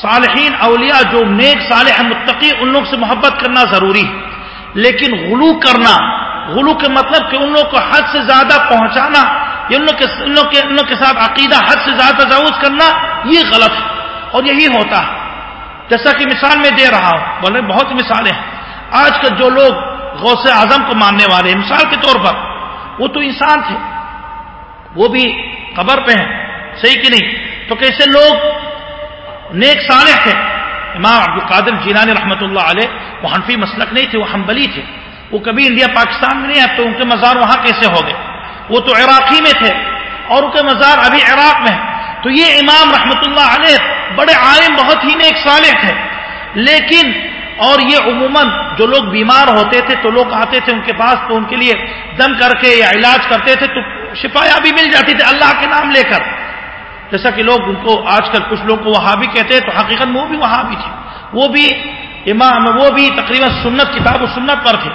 [SPEAKER 1] صالحین، اولیاء، جو نیک، صالح، متقی، ان لوگ سے محبت کرنا ضروری۔ ہے لیکن غلو کرنا غلو کے مطلب کہ ان لوگ کو حد سے زیادہ پہنچانا ان لوگ کے ان لوگ کے ان لوگ کے ساتھ عقیدہ حد سے زیادہ تجاوز کرنا، یہ غلط ہے اور یہی ہوتا ہے۔ جیسا کہ مثال میں دے رہا ہوں، بولے بہت مثالیں ہیں۔ آج کل جو لوگ غوث اعظم کو ماننے والے ہیں، مثال کے طور پر، وہ تو انسان تھے۔ وہ بھی قبر پہ ہیں، صحیح کہ نہیں؟ تو کیسے لوگ نیک صالح تھے؟ امام عبد القادر جیلانی رحمۃ اللہ علیہ، وہ حنفی مسلک نہیں تھے، وہ ہمبلی تھے۔ وہ کبھی انڈیا پاکستان میں نہیں آئے، تو ان کے مزار وہاں کیسے ہو گئے؟ وہ تو عراقی میں تھے اور ان کے مزار ابھی عراق میں ہیں۔ تو یہ امام رحمت اللہ علیہ بڑے عالم، بہت ہی نیک صالح تھے۔ لیکن، اور یہ عموماً جو لوگ بیمار ہوتے تھے، تو لوگ آتے تھے ان کے پاس، تو ان کے لیے دم کر کے یا علاج کرتے تھے، تو شفایا بھی مل جاتی تھی اللہ کے نام لے کر۔ جیسا کہ لوگ ان کو آج کل کچھ لوگ کو وہاں بھی کہتے ہیں، تو حقیقت وہ بھی وہاں بھی تھے۔ وہ بھی امام، وہ بھی تقریباً سنت، کتاب و سنت پر تھے۔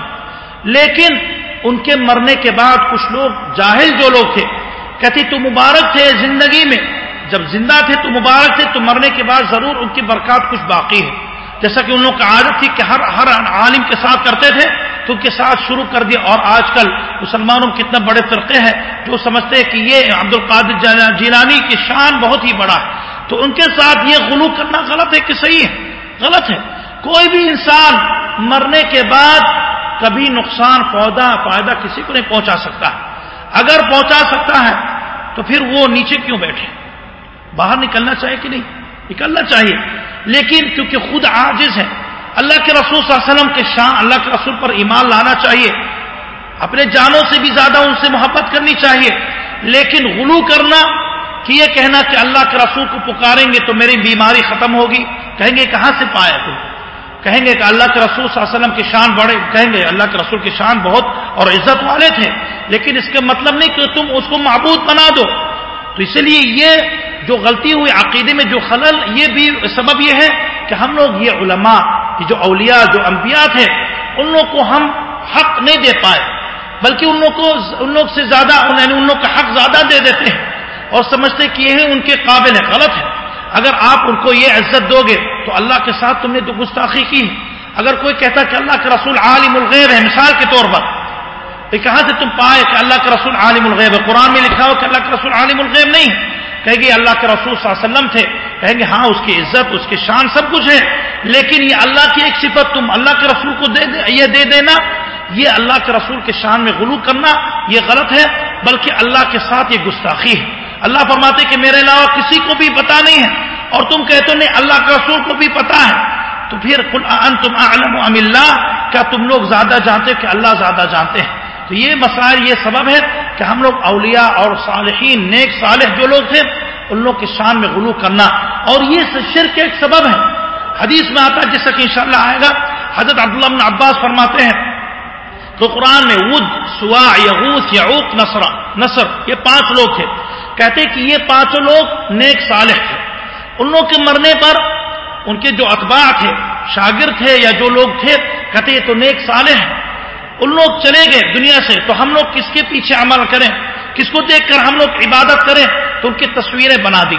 [SPEAKER 1] لیکن ان کے مرنے کے بعد کچھ لوگ جاہل جو لوگ تھے، کہتے تو مبارک تھے زندگی میں، جب زندہ تھے تو مبارک تھے، تو مرنے کے بعد ضرور ان کی برکات کچھ باقی ہے۔ جیسا کہ ان لوگوں کی عادت تھی کہ ہر ہر عالم کے ساتھ کرتے تھے، تو ان کے ساتھ شروع کر دیا۔ اور آج کل مسلمانوں میں کتنا بڑے فرقے ہیں، جو سمجھتے ہیں کہ یہ عبد القادر جیلانی کی شان بہت ہی بڑا ہے۔ تو ان کے ساتھ یہ غلو کرنا غلط ہے کہ صحیح ہے؟ غلط ہے۔ کوئی بھی انسان مرنے کے بعد کبھی نقصان پودا فائدہ کسی کو نہیں پہنچا سکتا۔ اگر پہنچا سکتا ہے، تو پھر وہ نیچے کیوں بیٹھے؟ باہر نکلنا چاہیے کہ نہیں؟ نکلنا چاہیے۔ لیکن کیونکہ خود عاجز ہے، اللہ کے رسول صلی اللہ علیہ وسلم کے شان، اللہ کے رسول پر ایمان لانا چاہیے۔ اپنے جانوں سے بھی زیادہ ان سے محبت کرنی چاہیے۔ لیکن غلو کرنا، کہ یہ کہنا کہ اللہ کے رسول کو پکاریں گے تو میری بیماری ختم ہوگی، کہیں گے کہاں سے پایا تم کہیں گے کہ اللہ کے رسول صلی اللہ علیہ وسلم کی شان بڑے کہیں گے اللہ کے رسول کی شان بہت اور عزت والے تھے۔ لیکن اس کا مطلب نہیں کہ تم اس کو معبود بنا دو۔ تو اس لیے یہ جو غلطی ہوئی عقیدے میں جو خلل، یہ بھی سبب یہ ہے کہ ہم لوگ یہ علماء یہ جو اولیاء، جو انبیاء تھے، ان لوگ کو ہم حق نہیں دے پائے۔ بلکہ ان لوگ کو ان لوگ سے زیادہ یعنی ان لوگ کا حق زیادہ دے دیتے ہیں۔ اور سمجھتے کہ یہ ان کے قابل ہے غلط ہے اگر آپ ان کو یہ عزت دو گے تو اللہ کے ساتھ تم نے تو گستاخی کی۔ اگر کوئی کہتا کہ اللہ کے رسول عالم الغیب ہے، مثال کے طور پر کہاں سے تم پائے کہ اللہ کے رسول عالم الغیب ہے؟ قرآن میں لکھا ہو کہ اللہ کے رسول عالم الغیب نہیں۔ کہے گی اللہ کے رسول صلی اللہ علیہ وسلم تھے۔ کہیں گے ہاں اس کی عزت، اس کی شان سب کچھ ہے۔ لیکن یہ اللہ کی ایک صفت تم اللہ کے رسول کو دے دے، یہ دے دینا، یہ اللہ کے رسول کے شان میں غلو کرنا، یہ غلط ہے، بلکہ اللہ کے ساتھ یہ گستاخی ہے۔ اللہ فرماتے کہ میرے علاوہ کسی کو بھی پتا نہیں ہے اور تم کہتے نہیں، اللہ کے رسول کو بھی پتا ہے۔ تو پھر تم عالم اللہ، کیا تم لوگ زیادہ جانتے کہ اللہ زیادہ جانتے ہیں؟ تو یہ مسائل، یہ سبب ہے کہ ہم لوگ اولیاء اور صالحین، نیک صالح جو لوگ تھے، ان لوگ کی شان میں غلو کرنا۔ اور یہ شرک ایک سبب ہے۔ حدیث میں آتا ہے جیسا کہ انشاءاللہ آئے گا، حضرت عبداللہ بن عباس فرماتے ہیں تو قرآن میں، ود سوا یغوث یعوق نصر نصر، یہ پانچ لوگ تھے۔ کہتے کہ یہ پانچوں لوگ نیک صالح تھے۔ ان لوگ کے مرنے پر ان کے جو اتباع تھے، شاگرد تھے یا جو لوگ تھے، کہتے یہ تو نیک صالح ہیں۔ ان لوگ چلے گئے دنیا سے، تو ہم لوگ کس کے پیچھے عمل کریں؟ کس کو دیکھ کر ہم لوگ عبادت کریں؟ تو ان کی تصویریں بنا دی۔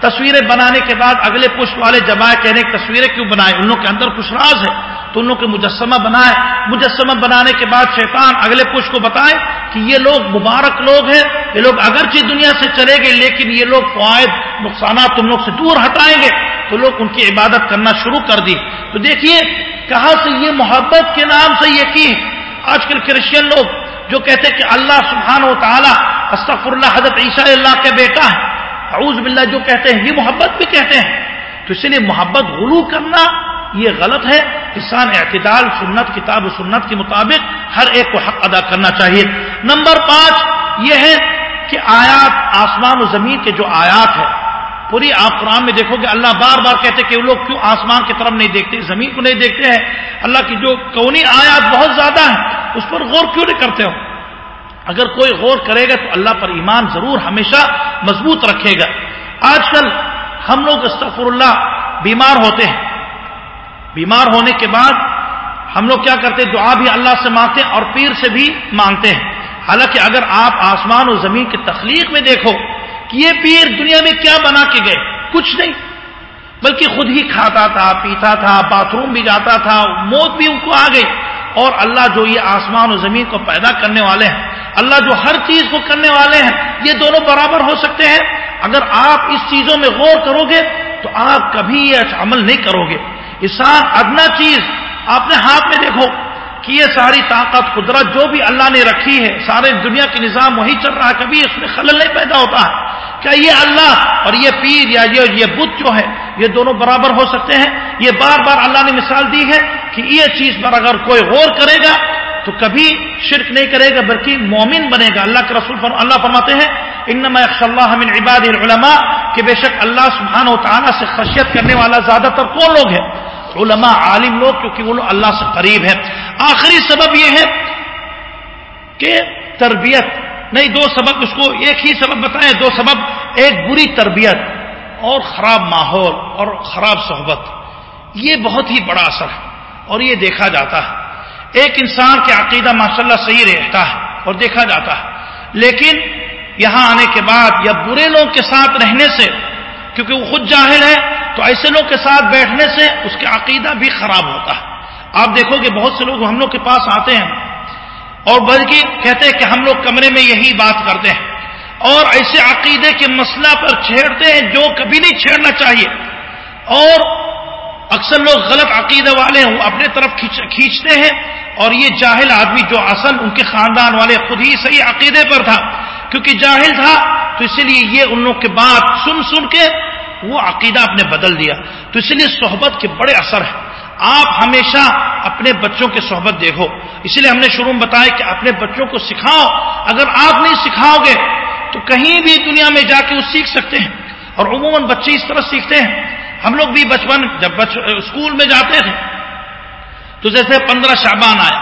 [SPEAKER 1] تصویریں بنانے کے بعد اگلے پشت والے جمائے کہنے کی تصویریں کیوں بنائے؟ ان لوگ کے اندر کچھ راز ہے۔ تو ان لوگ کے مجسمہ بنائے۔ مجسمہ بنانے کے بعد شیطان اگلے پشت کو بتائے کہ یہ لوگ مبارک لوگ ہیں، یہ لوگ اگرچہ دنیا سے چلے گئے لیکن یہ لوگ فوائد، نقصانات تم لوگ سے دور ہٹائیں گے۔ تو لوگ ان کی عبادت کرنا شروع کر دی۔ تو دیکھیے، کہاں سے یہ محبت کے نام سے یہ کی؟ آج کل کرسچن لوگ جو کہتے کہ اللہ سبحانہ و تعالیٰ استغفر اللہ حضرت عیسیٰ اللہ کے بیٹا ہے۔ اعوذ باللہ جو کہتے ہیں، یہ محبت بھی کہتے ہیں۔ تو اس لیے محبت غلو کرنا یہ غلط ہے انسان اعتدال سنت، کتاب و سنت کے مطابق ہر ایک کو حق ادا کرنا چاہیے۔ نمبر پانچ یہ ہے کہ آیات، آسمان و زمین کے جو آیات ہے پوری آپ قرآن میں دیکھو گے اللہ بار بار کہتے کہ وہ لوگ کیوں آسمان کی طرف نہیں دیکھتے، زمین کو نہیں دیکھتے ہیں۔ اللہ کی جو کونی آیات بہت زیادہ ہیں، اس پر غور کیوں نہیں کرتے ہو؟ اگر کوئی غور کرے گا تو اللہ پر ایمان ضرور ہمیشہ مضبوط رکھے گا۔ آج کل ہم لوگ استغفر اللہ بیمار ہوتے ہیں۔ بیمار ہونے کے بعد ہم لوگ کیا کرتے دعا بھی اللہ سے مانگتے اور پیر سے بھی مانگتے ہیں۔ حالانکہ اگر آپ آسمان و زمین کی تخلیق میں دیکھو کہ یہ پیر دنیا میں کیا بنا کے گئے، کچھ نہیں۔ بلکہ خود ہی کھاتا تھا، پیتا تھا، باتھ روم بھی جاتا تھا، موت بھی ان کو آ گئی۔ اور اللہ جو یہ آسمان و زمین کو پیدا کرنے والے ہیں، اللہ جو ہر چیز کو کرنے والے ہیں، یہ دونوں برابر ہو سکتے ہیں۔ اگر آپ اس چیزوں میں غور کرو گے تو آپ کبھی یہ عمل نہیں کرو گے۔ انسان ادنا چیز آپ نے ہاتھ میں دیکھو کہ یہ ساری طاقت، قدرت جو بھی اللہ نے رکھی ہے، سارے دنیا کے نظام وہی چل رہا ہے، کبھی اس میں خلل نہیں پیدا ہوتا ہے۔ کیا یہ اللہ اور یہ پیر یا یہ یہ بت جو ہے، یہ دونوں برابر ہو سکتے ہیں؟ یہ بار بار اللہ نے مثال دی ہے کہ یہ چیز پر اگر کوئی غور کرے گا تو کبھی شرک نہیں کرے گا، بلکہ مومن بنے گا۔ اللہ کے رسول فرم اللہ فرماتے ہیں، انما اللہ من عباد العلماء کہ بے شک اللہ سبحانہ و تعالیٰ سے خشیت کرنے والا زیادہ تر کون لوگ ہیں؟ علماء، عالم لوگ، کیونکہ وہ لوگ اللہ سے قریب ہے آخری سبب یہ ہے کہ تربیت۔ نہیں، دو سبب، اس کو ایک ہی سبب بتائیں۔ دو سبب، ایک بری تربیت اور خراب ماحول اور خراب صحبت۔ یہ بہت ہی بڑا اثر ہے اور یہ دیکھا جاتا ہے۔ ایک انسان کے عقیدہ ماشاء اللہ صحیح رہتا ہے اور دیکھا جاتا ہے۔ لیکن یہاں آنے کے بعد یا برے لوگ کے ساتھ رہنے سے، کیونکہ وہ خود جاہل ہے، تو ایسے لوگ کے ساتھ بیٹھنے سے اس کے عقیدہ بھی خراب ہوتا ہے۔ آپ دیکھو گے بہت سے لوگ ہم لوگ کے پاس آتے ہیں اور بلکہ کہتے ہیں کہ ہم لوگ کمرے میں یہی بات کرتے ہیں۔ اور ایسے عقیدے کے مسئلہ پر چھیڑتے ہیں جو کبھی نہیں چھیڑنا چاہیے۔ اور اکثر لوگ غلط عقیدے والے ہیں وہ اپنے طرف کھینچتے ہیں اور یہ جاہل آدمی جو اصل ان کے خاندان والے خود ہی صحیح عقیدے پر تھا، کیونکہ جاہل تھا، تو اسی لیے یہ ان لوگ کے بات سن سن کے وہ عقیدہ اپنے بدل دیا۔ تو اس لیے صحبت کے بڑے اثر ہیں۔ آپ ہمیشہ اپنے بچوں کے صحبت دیکھو۔ اسی لیے ہم نے شروع میں بتایا کہ اپنے بچوں کو سکھاؤ۔ اگر آپ نہیں سکھاؤ گے تو کہیں بھی دنیا میں جا کے وہ سیکھ سکتے ہیں اور عموماً بچے اس طرح سیکھتے ہیں۔ ہم لوگ بھی بچپن جب بچ اسکول میں جاتے تھے تو جیسے پندرہ شعبان آیا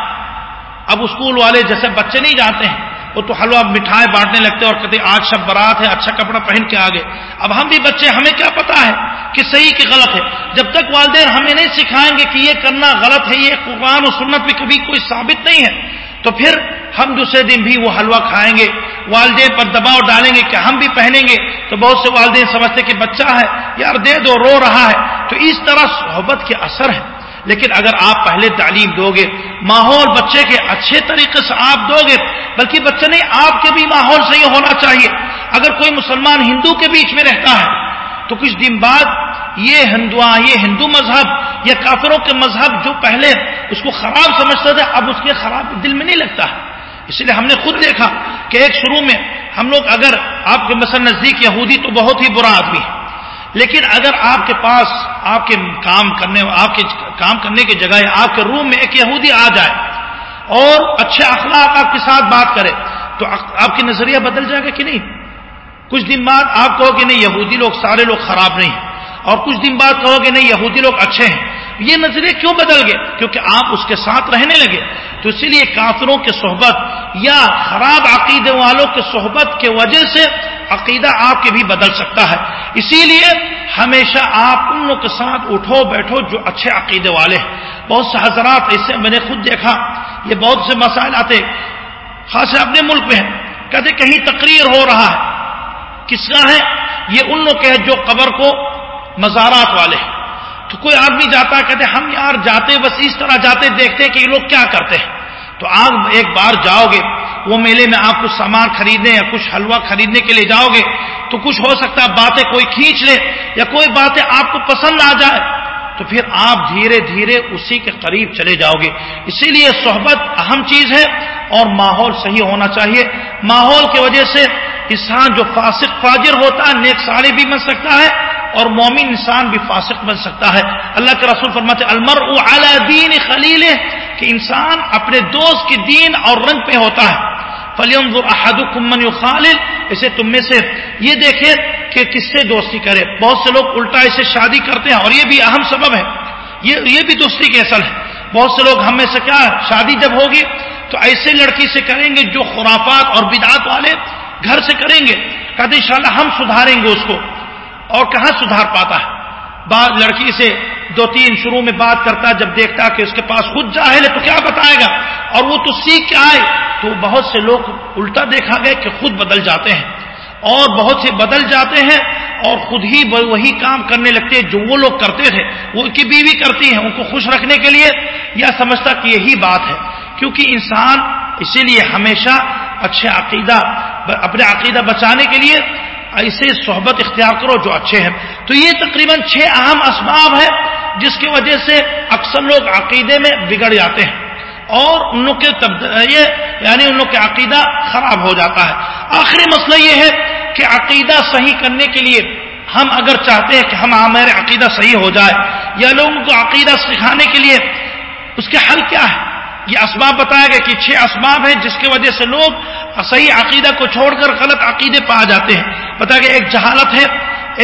[SPEAKER 1] اب اسکول والے جیسے بچے نہیں جاتے ہیں، وہ تو حلوہ مٹھائے بانٹنے لگتے اور کہتے آج شب برات ہے اچھا کپڑا پہن کے آگے۔ اب ہم بھی بچے، ہمیں کیا پتا ہے کہ صحیح کہ غلط ہے؟ جب تک والدین ہمیں نہیں سکھائیں گے کہ یہ کرنا غلط ہے، یہ قرآن و سنت بھی کبھی کوئی ثابت نہیں ہے۔ تو پھر ہم دوسرے دن بھی وہ حلوہ کھائیں گے۔ والدین پر دباؤ ڈالیں گے کہ ہم بھی پہنیں گے۔ تو بہت سے والدین سمجھتے کہ بچہ ہے، یار دے دو، رو رہا ہے۔ تو اس طرح صحبت کے اثر ہے لیکن اگر آپ پہلے تعلیم دو گے، ماحول بچے کے اچھے طریقے سے آپ دو گے، بلکہ بچے نہیں، آپ کے بھی ماحول صحیح ہونا چاہیے۔ اگر کوئی مسلمان ہندو کے بیچ میں رہتا ہے تو کچھ دن بعد یہ ہندوا یہ ہندو مذہب یا کافروں کے مذہب جو پہلے اس کو خراب سمجھتا تھا اب اس کے خراب دل میں نہیں لگتا۔ ہے اس لیے ہم نے خود دیکھا کہ ایک شروع میں ہم لوگ اگر آپ کے مثلا نزدیک یہودی تو بہت ہی برا آدمی ہے لیکن اگر آپ کے پاس آپ کے کام کرنے آپ کے کام کرنے کی جگہ آپ کے روم میں ایک یہودی آ جائے اور اچھے اخلاق آپ کے ساتھ بات کرے، تو آپ کی نظریہ بدل جائے گا کہ نہیں؟ کچھ دن بعد آپ کہو کہ نہیں، یہودی لوگ سارے لوگ خراب نہیں اور کچھ دن بعد کہو کہ نہیں، یہودی لوگ اچھے ہیں۔ یہ نظریے کیوں بدل گئے؟ کیونکہ آپ اس کے ساتھ رہنے لگے۔ تو اسی لیے کافروں کے صحبت یا خراب عقیدے والوں کے صحبت کے وجہ سے عقیدہ آپ کے بھی بدل سکتا ہے۔ اسی لیے ہمیشہ آپ ان لوگ کے ساتھ اٹھو، بیٹھو جو اچھے عقیدے والے ہیں۔ بہت سے حضرات، ایسے میں نے خود دیکھا، یہ بہت سے مسائل آتے۔ خاص اپنے ملک میں ہیں کہتے کہیں تقریر ہو رہا ہے۔ کس کا ہے؟ یہ ان لوگ کے جو قبر کو مزارات والے ہیں۔ تو کوئی آدمی جاتا ہے، کہتے ہم یار جاتے بس اس طرح جاتے دیکھتے ہیں کہ یہ لوگ کیا کرتے ہیں۔ تو آپ ایک بار جاؤ گے، وہ میلے میں آپ کچھ سامان خریدنے یا کچھ حلوہ خریدنے کے لیے جاؤ گے، تو کچھ ہو سکتا ہے باتیں کوئی کھینچ لے یا کوئی باتیں آپ کو پسند آ جائے۔ تو پھر آپ دھیرے دھیرے اسی کے قریب چلے جاؤ گے۔ اسی لیے صحبت اہم چیز ہے اور ماحول صحیح ہونا چاہیے۔ ماحول کی وجہ سے انسان جو فاسق فاجر ہوتا ہے، نیک سالے بھی بن سکتا ہے اور مومن انسان بھی فاسق بن سکتا ہے۔ اللہ کے رسول فرماتے المر دین خلیل کہ انسان اپنے دوست کی دین اور رنگ پہ ہوتا ہے۔ فلیم احد کمن خالد اسے تم میں سے یہ دیکھے کہ کس سے دوستی کرے۔ بہت سے لوگ الٹا اسے شادی کرتے ہیں اور یہ بھی اہم سبب ہے۔ یہ یہ بھی دوستی کے اصل ہے۔ بہت سے لوگ ہم میں سے کیا شادی جب ہوگی تو ایسے لڑکی سے کریں گے جو خرافات اور بدعات والے گھر سے کریں گے، کہتے ان شاء اللہ ہم سدھاریں گے اس کو۔ اور کہاں سدھار پاتا ہے؟ بعض لڑکی سے دو تین شروع میں بات کرتا جب دیکھتا کہ اس کے پاس خود جاہل ہے تو کیا بتائے گا؟ اور وہ تو سیکھ کے آئے۔ تو بہت سے لوگ الٹا دیکھا گیا کہ خود بدل جاتے ہیں۔ اور بہت سے بدل جاتے ہیں اور خود ہی وہی کام کرنے لگتے ہیں جو وہ لوگ کرتے تھے۔ وہ ان کی بیوی کرتی ہیں، ان کو خوش رکھنے کے لیے۔ یا سمجھتا کہ یہی بات ہے۔ کیونکہ انسان اسی لیے ہمیشہ اچھے عقیدہ اپنے عقیدہ بچانے کے لیے ایسے صحبت اختیار کرو جو اچھے ہیں۔ تو یہ تقریباً چھ اہم اسباب ہے جس کی وجہ سے اکثر لوگ عقیدے میں بگڑ جاتے ہیں۔ اور ان لوگ کے یہ یعنی ان لوگ کے عقیدہ خراب ہو جاتا ہے۔ آخری مسئلہ یہ ہے کہ عقیدہ صحیح کرنے کے لیے ہم اگر چاہتے ہیں کہ ہم ہمارے عقیدہ صحیح ہو جائے یا لوگوں کو عقیدہ سکھانے کے لیے اس کے حل کیا ہے یہ اسباب بتایا گیا کہ چھ اسباب ہیں جس کی وجہ سے لوگ صحیح عقیدہ کو چھوڑ کر غلط عقیدے پا جاتے ہیں۔ بتایا گیا ایک جہالت ہے،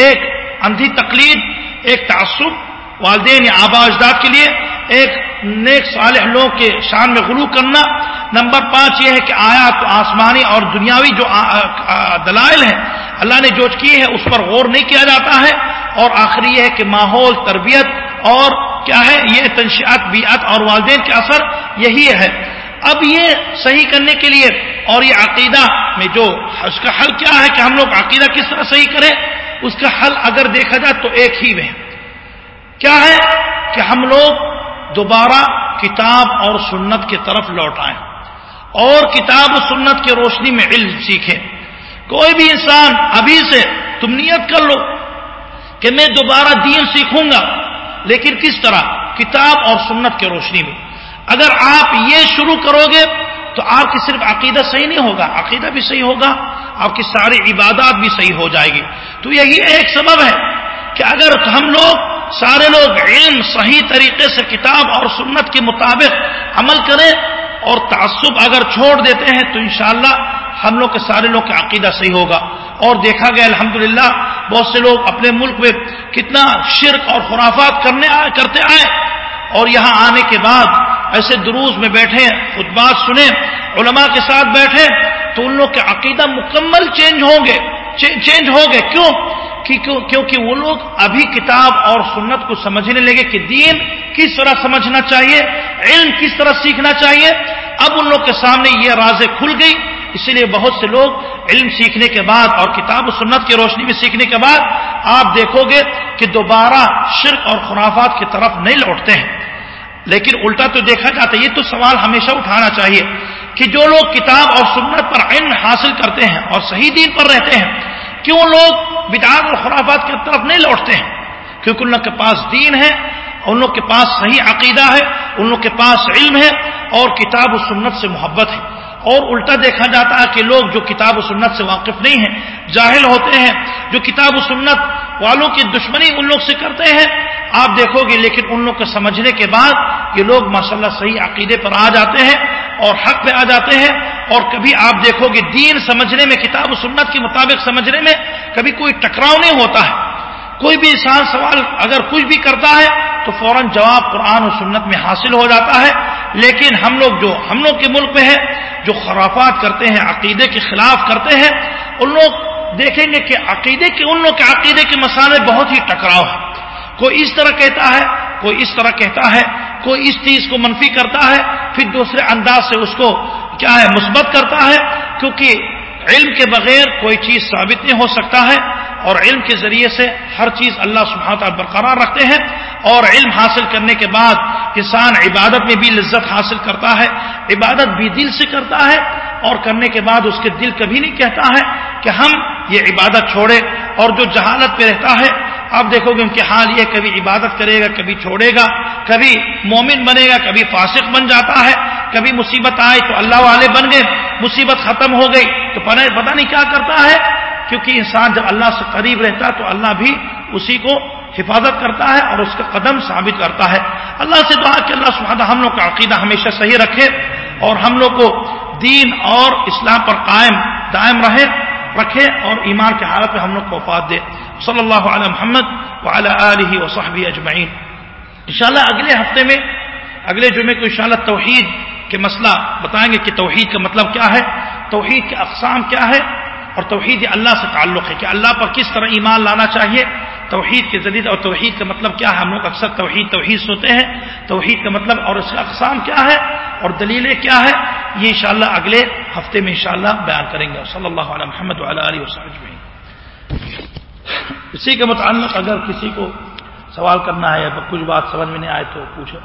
[SPEAKER 1] ایک اندھی تقلید، ایک تعصب، والدین یا آبا اجداد کے لیے، ایک نیک صالح لوگ کے شان میں غلو کرنا۔ نمبر پانچ یہ ہے کہ آیا تو آسمانی اور دنیاوی جو دلائل ہیں، اللہ نے جو کی ہے اس پر غور نہیں کیا جاتا ہے۔ اور آخری ہے کہ ماحول، تربیت اور کیا ہے یہ تنشیات بیعت اور والدین کے اثر یہی ہے۔ اب یہ صحیح کرنے کے لیے اور یہ عقیدہ میں جو اس کا حل کیا ہے کہ ہم لوگ عقیدہ کس طرح صحیح کریں، اس کا حل اگر دیکھا جائے تو ایک ہی میں۔ کیا ہے کہ ہم لوگ دوبارہ کتاب اور سنت کی طرف لوٹ آئیں اور کتاب و سنت کی روشنی میں علم سیکھیں۔ کوئی بھی انسان ابھی سے تم نیت کر لو کہ میں دوبارہ دین سیکھوں گا۔ لیکن کس طرح؟ کتاب اور سنت کے روشنی میں۔ اگر آپ یہ شروع کرو گے تو آپ کی صرف عقیدہ صحیح نہیں ہوگا، عقیدہ بھی صحیح ہوگا، آپ کی ساری عبادات بھی صحیح ہو جائے گی۔ تو یہی ایک سبب ہے کہ اگر ہم لوگ، سارے لوگ علم صحیح طریقے سے کتاب اور سنت کے مطابق عمل کریں اور تعصب اگر چھوڑ دیتے ہیں تو انشاءاللہ ہم لوگ کے سارے لوگ کا عقیدہ صحیح ہوگا۔ اور دیکھا گیا، الحمدللہ، بہت سے لوگ اپنے ملک میں کتنا شرک اور خرافات کرنے آئے، کرتے آئے۔ اور یہاں آنے کے بعد ایسے دروز میں بیٹھے، خطبات سنیں، علماء کے ساتھ بیٹھے، تو ان لوگ کے عقیدہ مکمل چینج ہوں گے۔ چینج ہو گئے کیوں؟ کیونکہ وہ لوگ ابھی کتاب اور سنت کو سمجھنے لگے کہ دین کس طرح سمجھنا چاہیے، علم کس طرح سیکھنا چاہیے۔ اب ان لوگ کے سامنے یہ رازیں کھل گئی۔ اسی لیے بہت سے لوگ علم سیکھنے کے بعد اور کتاب و سنت کی روشنی میں سیکھنے کے بعد آپ دیکھو گے کہ دوبارہ شرک اور خرافات کی طرف نہیں لوٹتے ہیں۔ لیکن الٹا تو دیکھا جاتا ہے، یہ تو سوال ہمیشہ اٹھانا چاہیے کہ جو لوگ کتاب اور سنت پر علم حاصل کرتے ہیں اور صحیح دین پر رہتے ہیں، کیوں لوگ بدعات اور خرافات کی طرف نہیں لوٹتے ہیں؟ کیونکہ ان لوگ کے پاس دین ہے، ان لوگ کے پاس صحیح عقیدہ ہے، ان لوگ کے پاس علم ہے اور کتاب و سنت سے محبت ہے۔ اور الٹا دیکھا جاتا ہے کہ لوگ جو کتاب و سنت سے واقف نہیں ہیں، جاہل ہوتے ہیں، جو کتاب و سنت والوں کی دشمنی ان لوگ سے کرتے ہیں، آپ دیکھو گے، لیکن ان لوگ کو سمجھنے کے بعد یہ لوگ ماشاءاللہ صحیح عقیدے پر آ جاتے ہیں اور حق پہ آ جاتے ہیں اور کبھی آپ دیکھو گے، دین سمجھنے میں، کتاب و سنت کے مطابق سمجھنے میں کبھی کوئی ٹکراؤ نہیں ہوتا ہے۔ کوئی بھی انسان سوال اگر کچھ بھی کرتا ہے تو فوراً جواب قرآن و سنت میں حاصل ہو جاتا ہے۔ لیکن ہم لوگ جو ہم لوگ کے ملک میں ہے جو خرافات کرتے ہیں، عقیدے کے خلاف کرتے ہیں، ان لوگ دیکھیں گے کہ عقیدے کے ان لوگ کے عقیدے کے مسالے بہت ہی ٹکراؤ ہیں۔ کوئی اس طرح کہتا ہے، کوئی اس طرح کہتا ہے، کوئی اس چیز کو منفی کرتا ہے، پھر دوسرے انداز سے اس کو کیا ہے، مثبت کرتا ہے۔ کیونکہ علم کے بغیر کوئی چیز ثابت نہیں ہو سکتا ہے۔ اور علم کے ذریعے سے ہر چیز اللہ سبحانہ برقرار رکھتے ہیں اور علم حاصل کرنے کے بعد انسان عبادت میں بھی لذت حاصل کرتا ہے، عبادت بھی دل سے کرتا ہے اور کرنے کے بعد اس کے دل کبھی نہیں کہتا ہے کہ ہم یہ عبادت چھوڑے اور جو جہالت پہ رہتا ہے، آپ دیکھو گے ان کے حال یہ کبھی عبادت کرے گا، کبھی چھوڑے گا، کبھی مومن بنے گا، کبھی فاسق بن جاتا ہے، کبھی مصیبت آئے تو اللہ والے بن گئے، مصیبت ختم ہو گئی تو پتہ نہیں کیا کرتا ہے کیونکہ انسان جب اللہ سے قریب رہتا ہے تو اللہ بھی اسی کو حفاظت کرتا ہے اور اس کا قدم ثابت کرتا ہے۔ اللہ سے دعا کہ اللہ سبحانہ ہم لوگ کا عقیدہ ہمیشہ صحیح رکھے اور ہم لوگ کو دین اور اسلام پر قائم دائم رہے، رکھے اور ایمان کے حالت میں ہم لوگ کو وفات دے۔ صلی اللہ علیہ محمد وعلی آلہ وصحبہ اجمعین۔ انشاءاللہ اگلے ہفتے میں، اگلے جمعے کو انشاءاللہ توحید کے مسئلہ بتائیں گے کہ توحید کا مطلب کیا ہے، توحید کے اقسام کیا ہے اور توحید اللہ سے تعلق ہے کہ اللہ پر کس طرح ایمان لانا چاہیے؟ توحید کے ذریعے اور توحید کا مطلب کیا ہے؟ ہم لوگ اکثر توحید توحید سوتے ہیں۔ توحید کا مطلب اور اس کا اقسام کیا ہے؟ اور دلیلیں کیا ہے یہ انشاءاللہ اگلے ہفتے میں انشاءاللہ بیان کریں گے۔ صلی اللہ علیہ محمد علیہ وسلم اسی کے متعلق اگر کسی کو سوال کرنا ہے یا کچھ بات سمجھ میں نہیں آئے تو پوچھو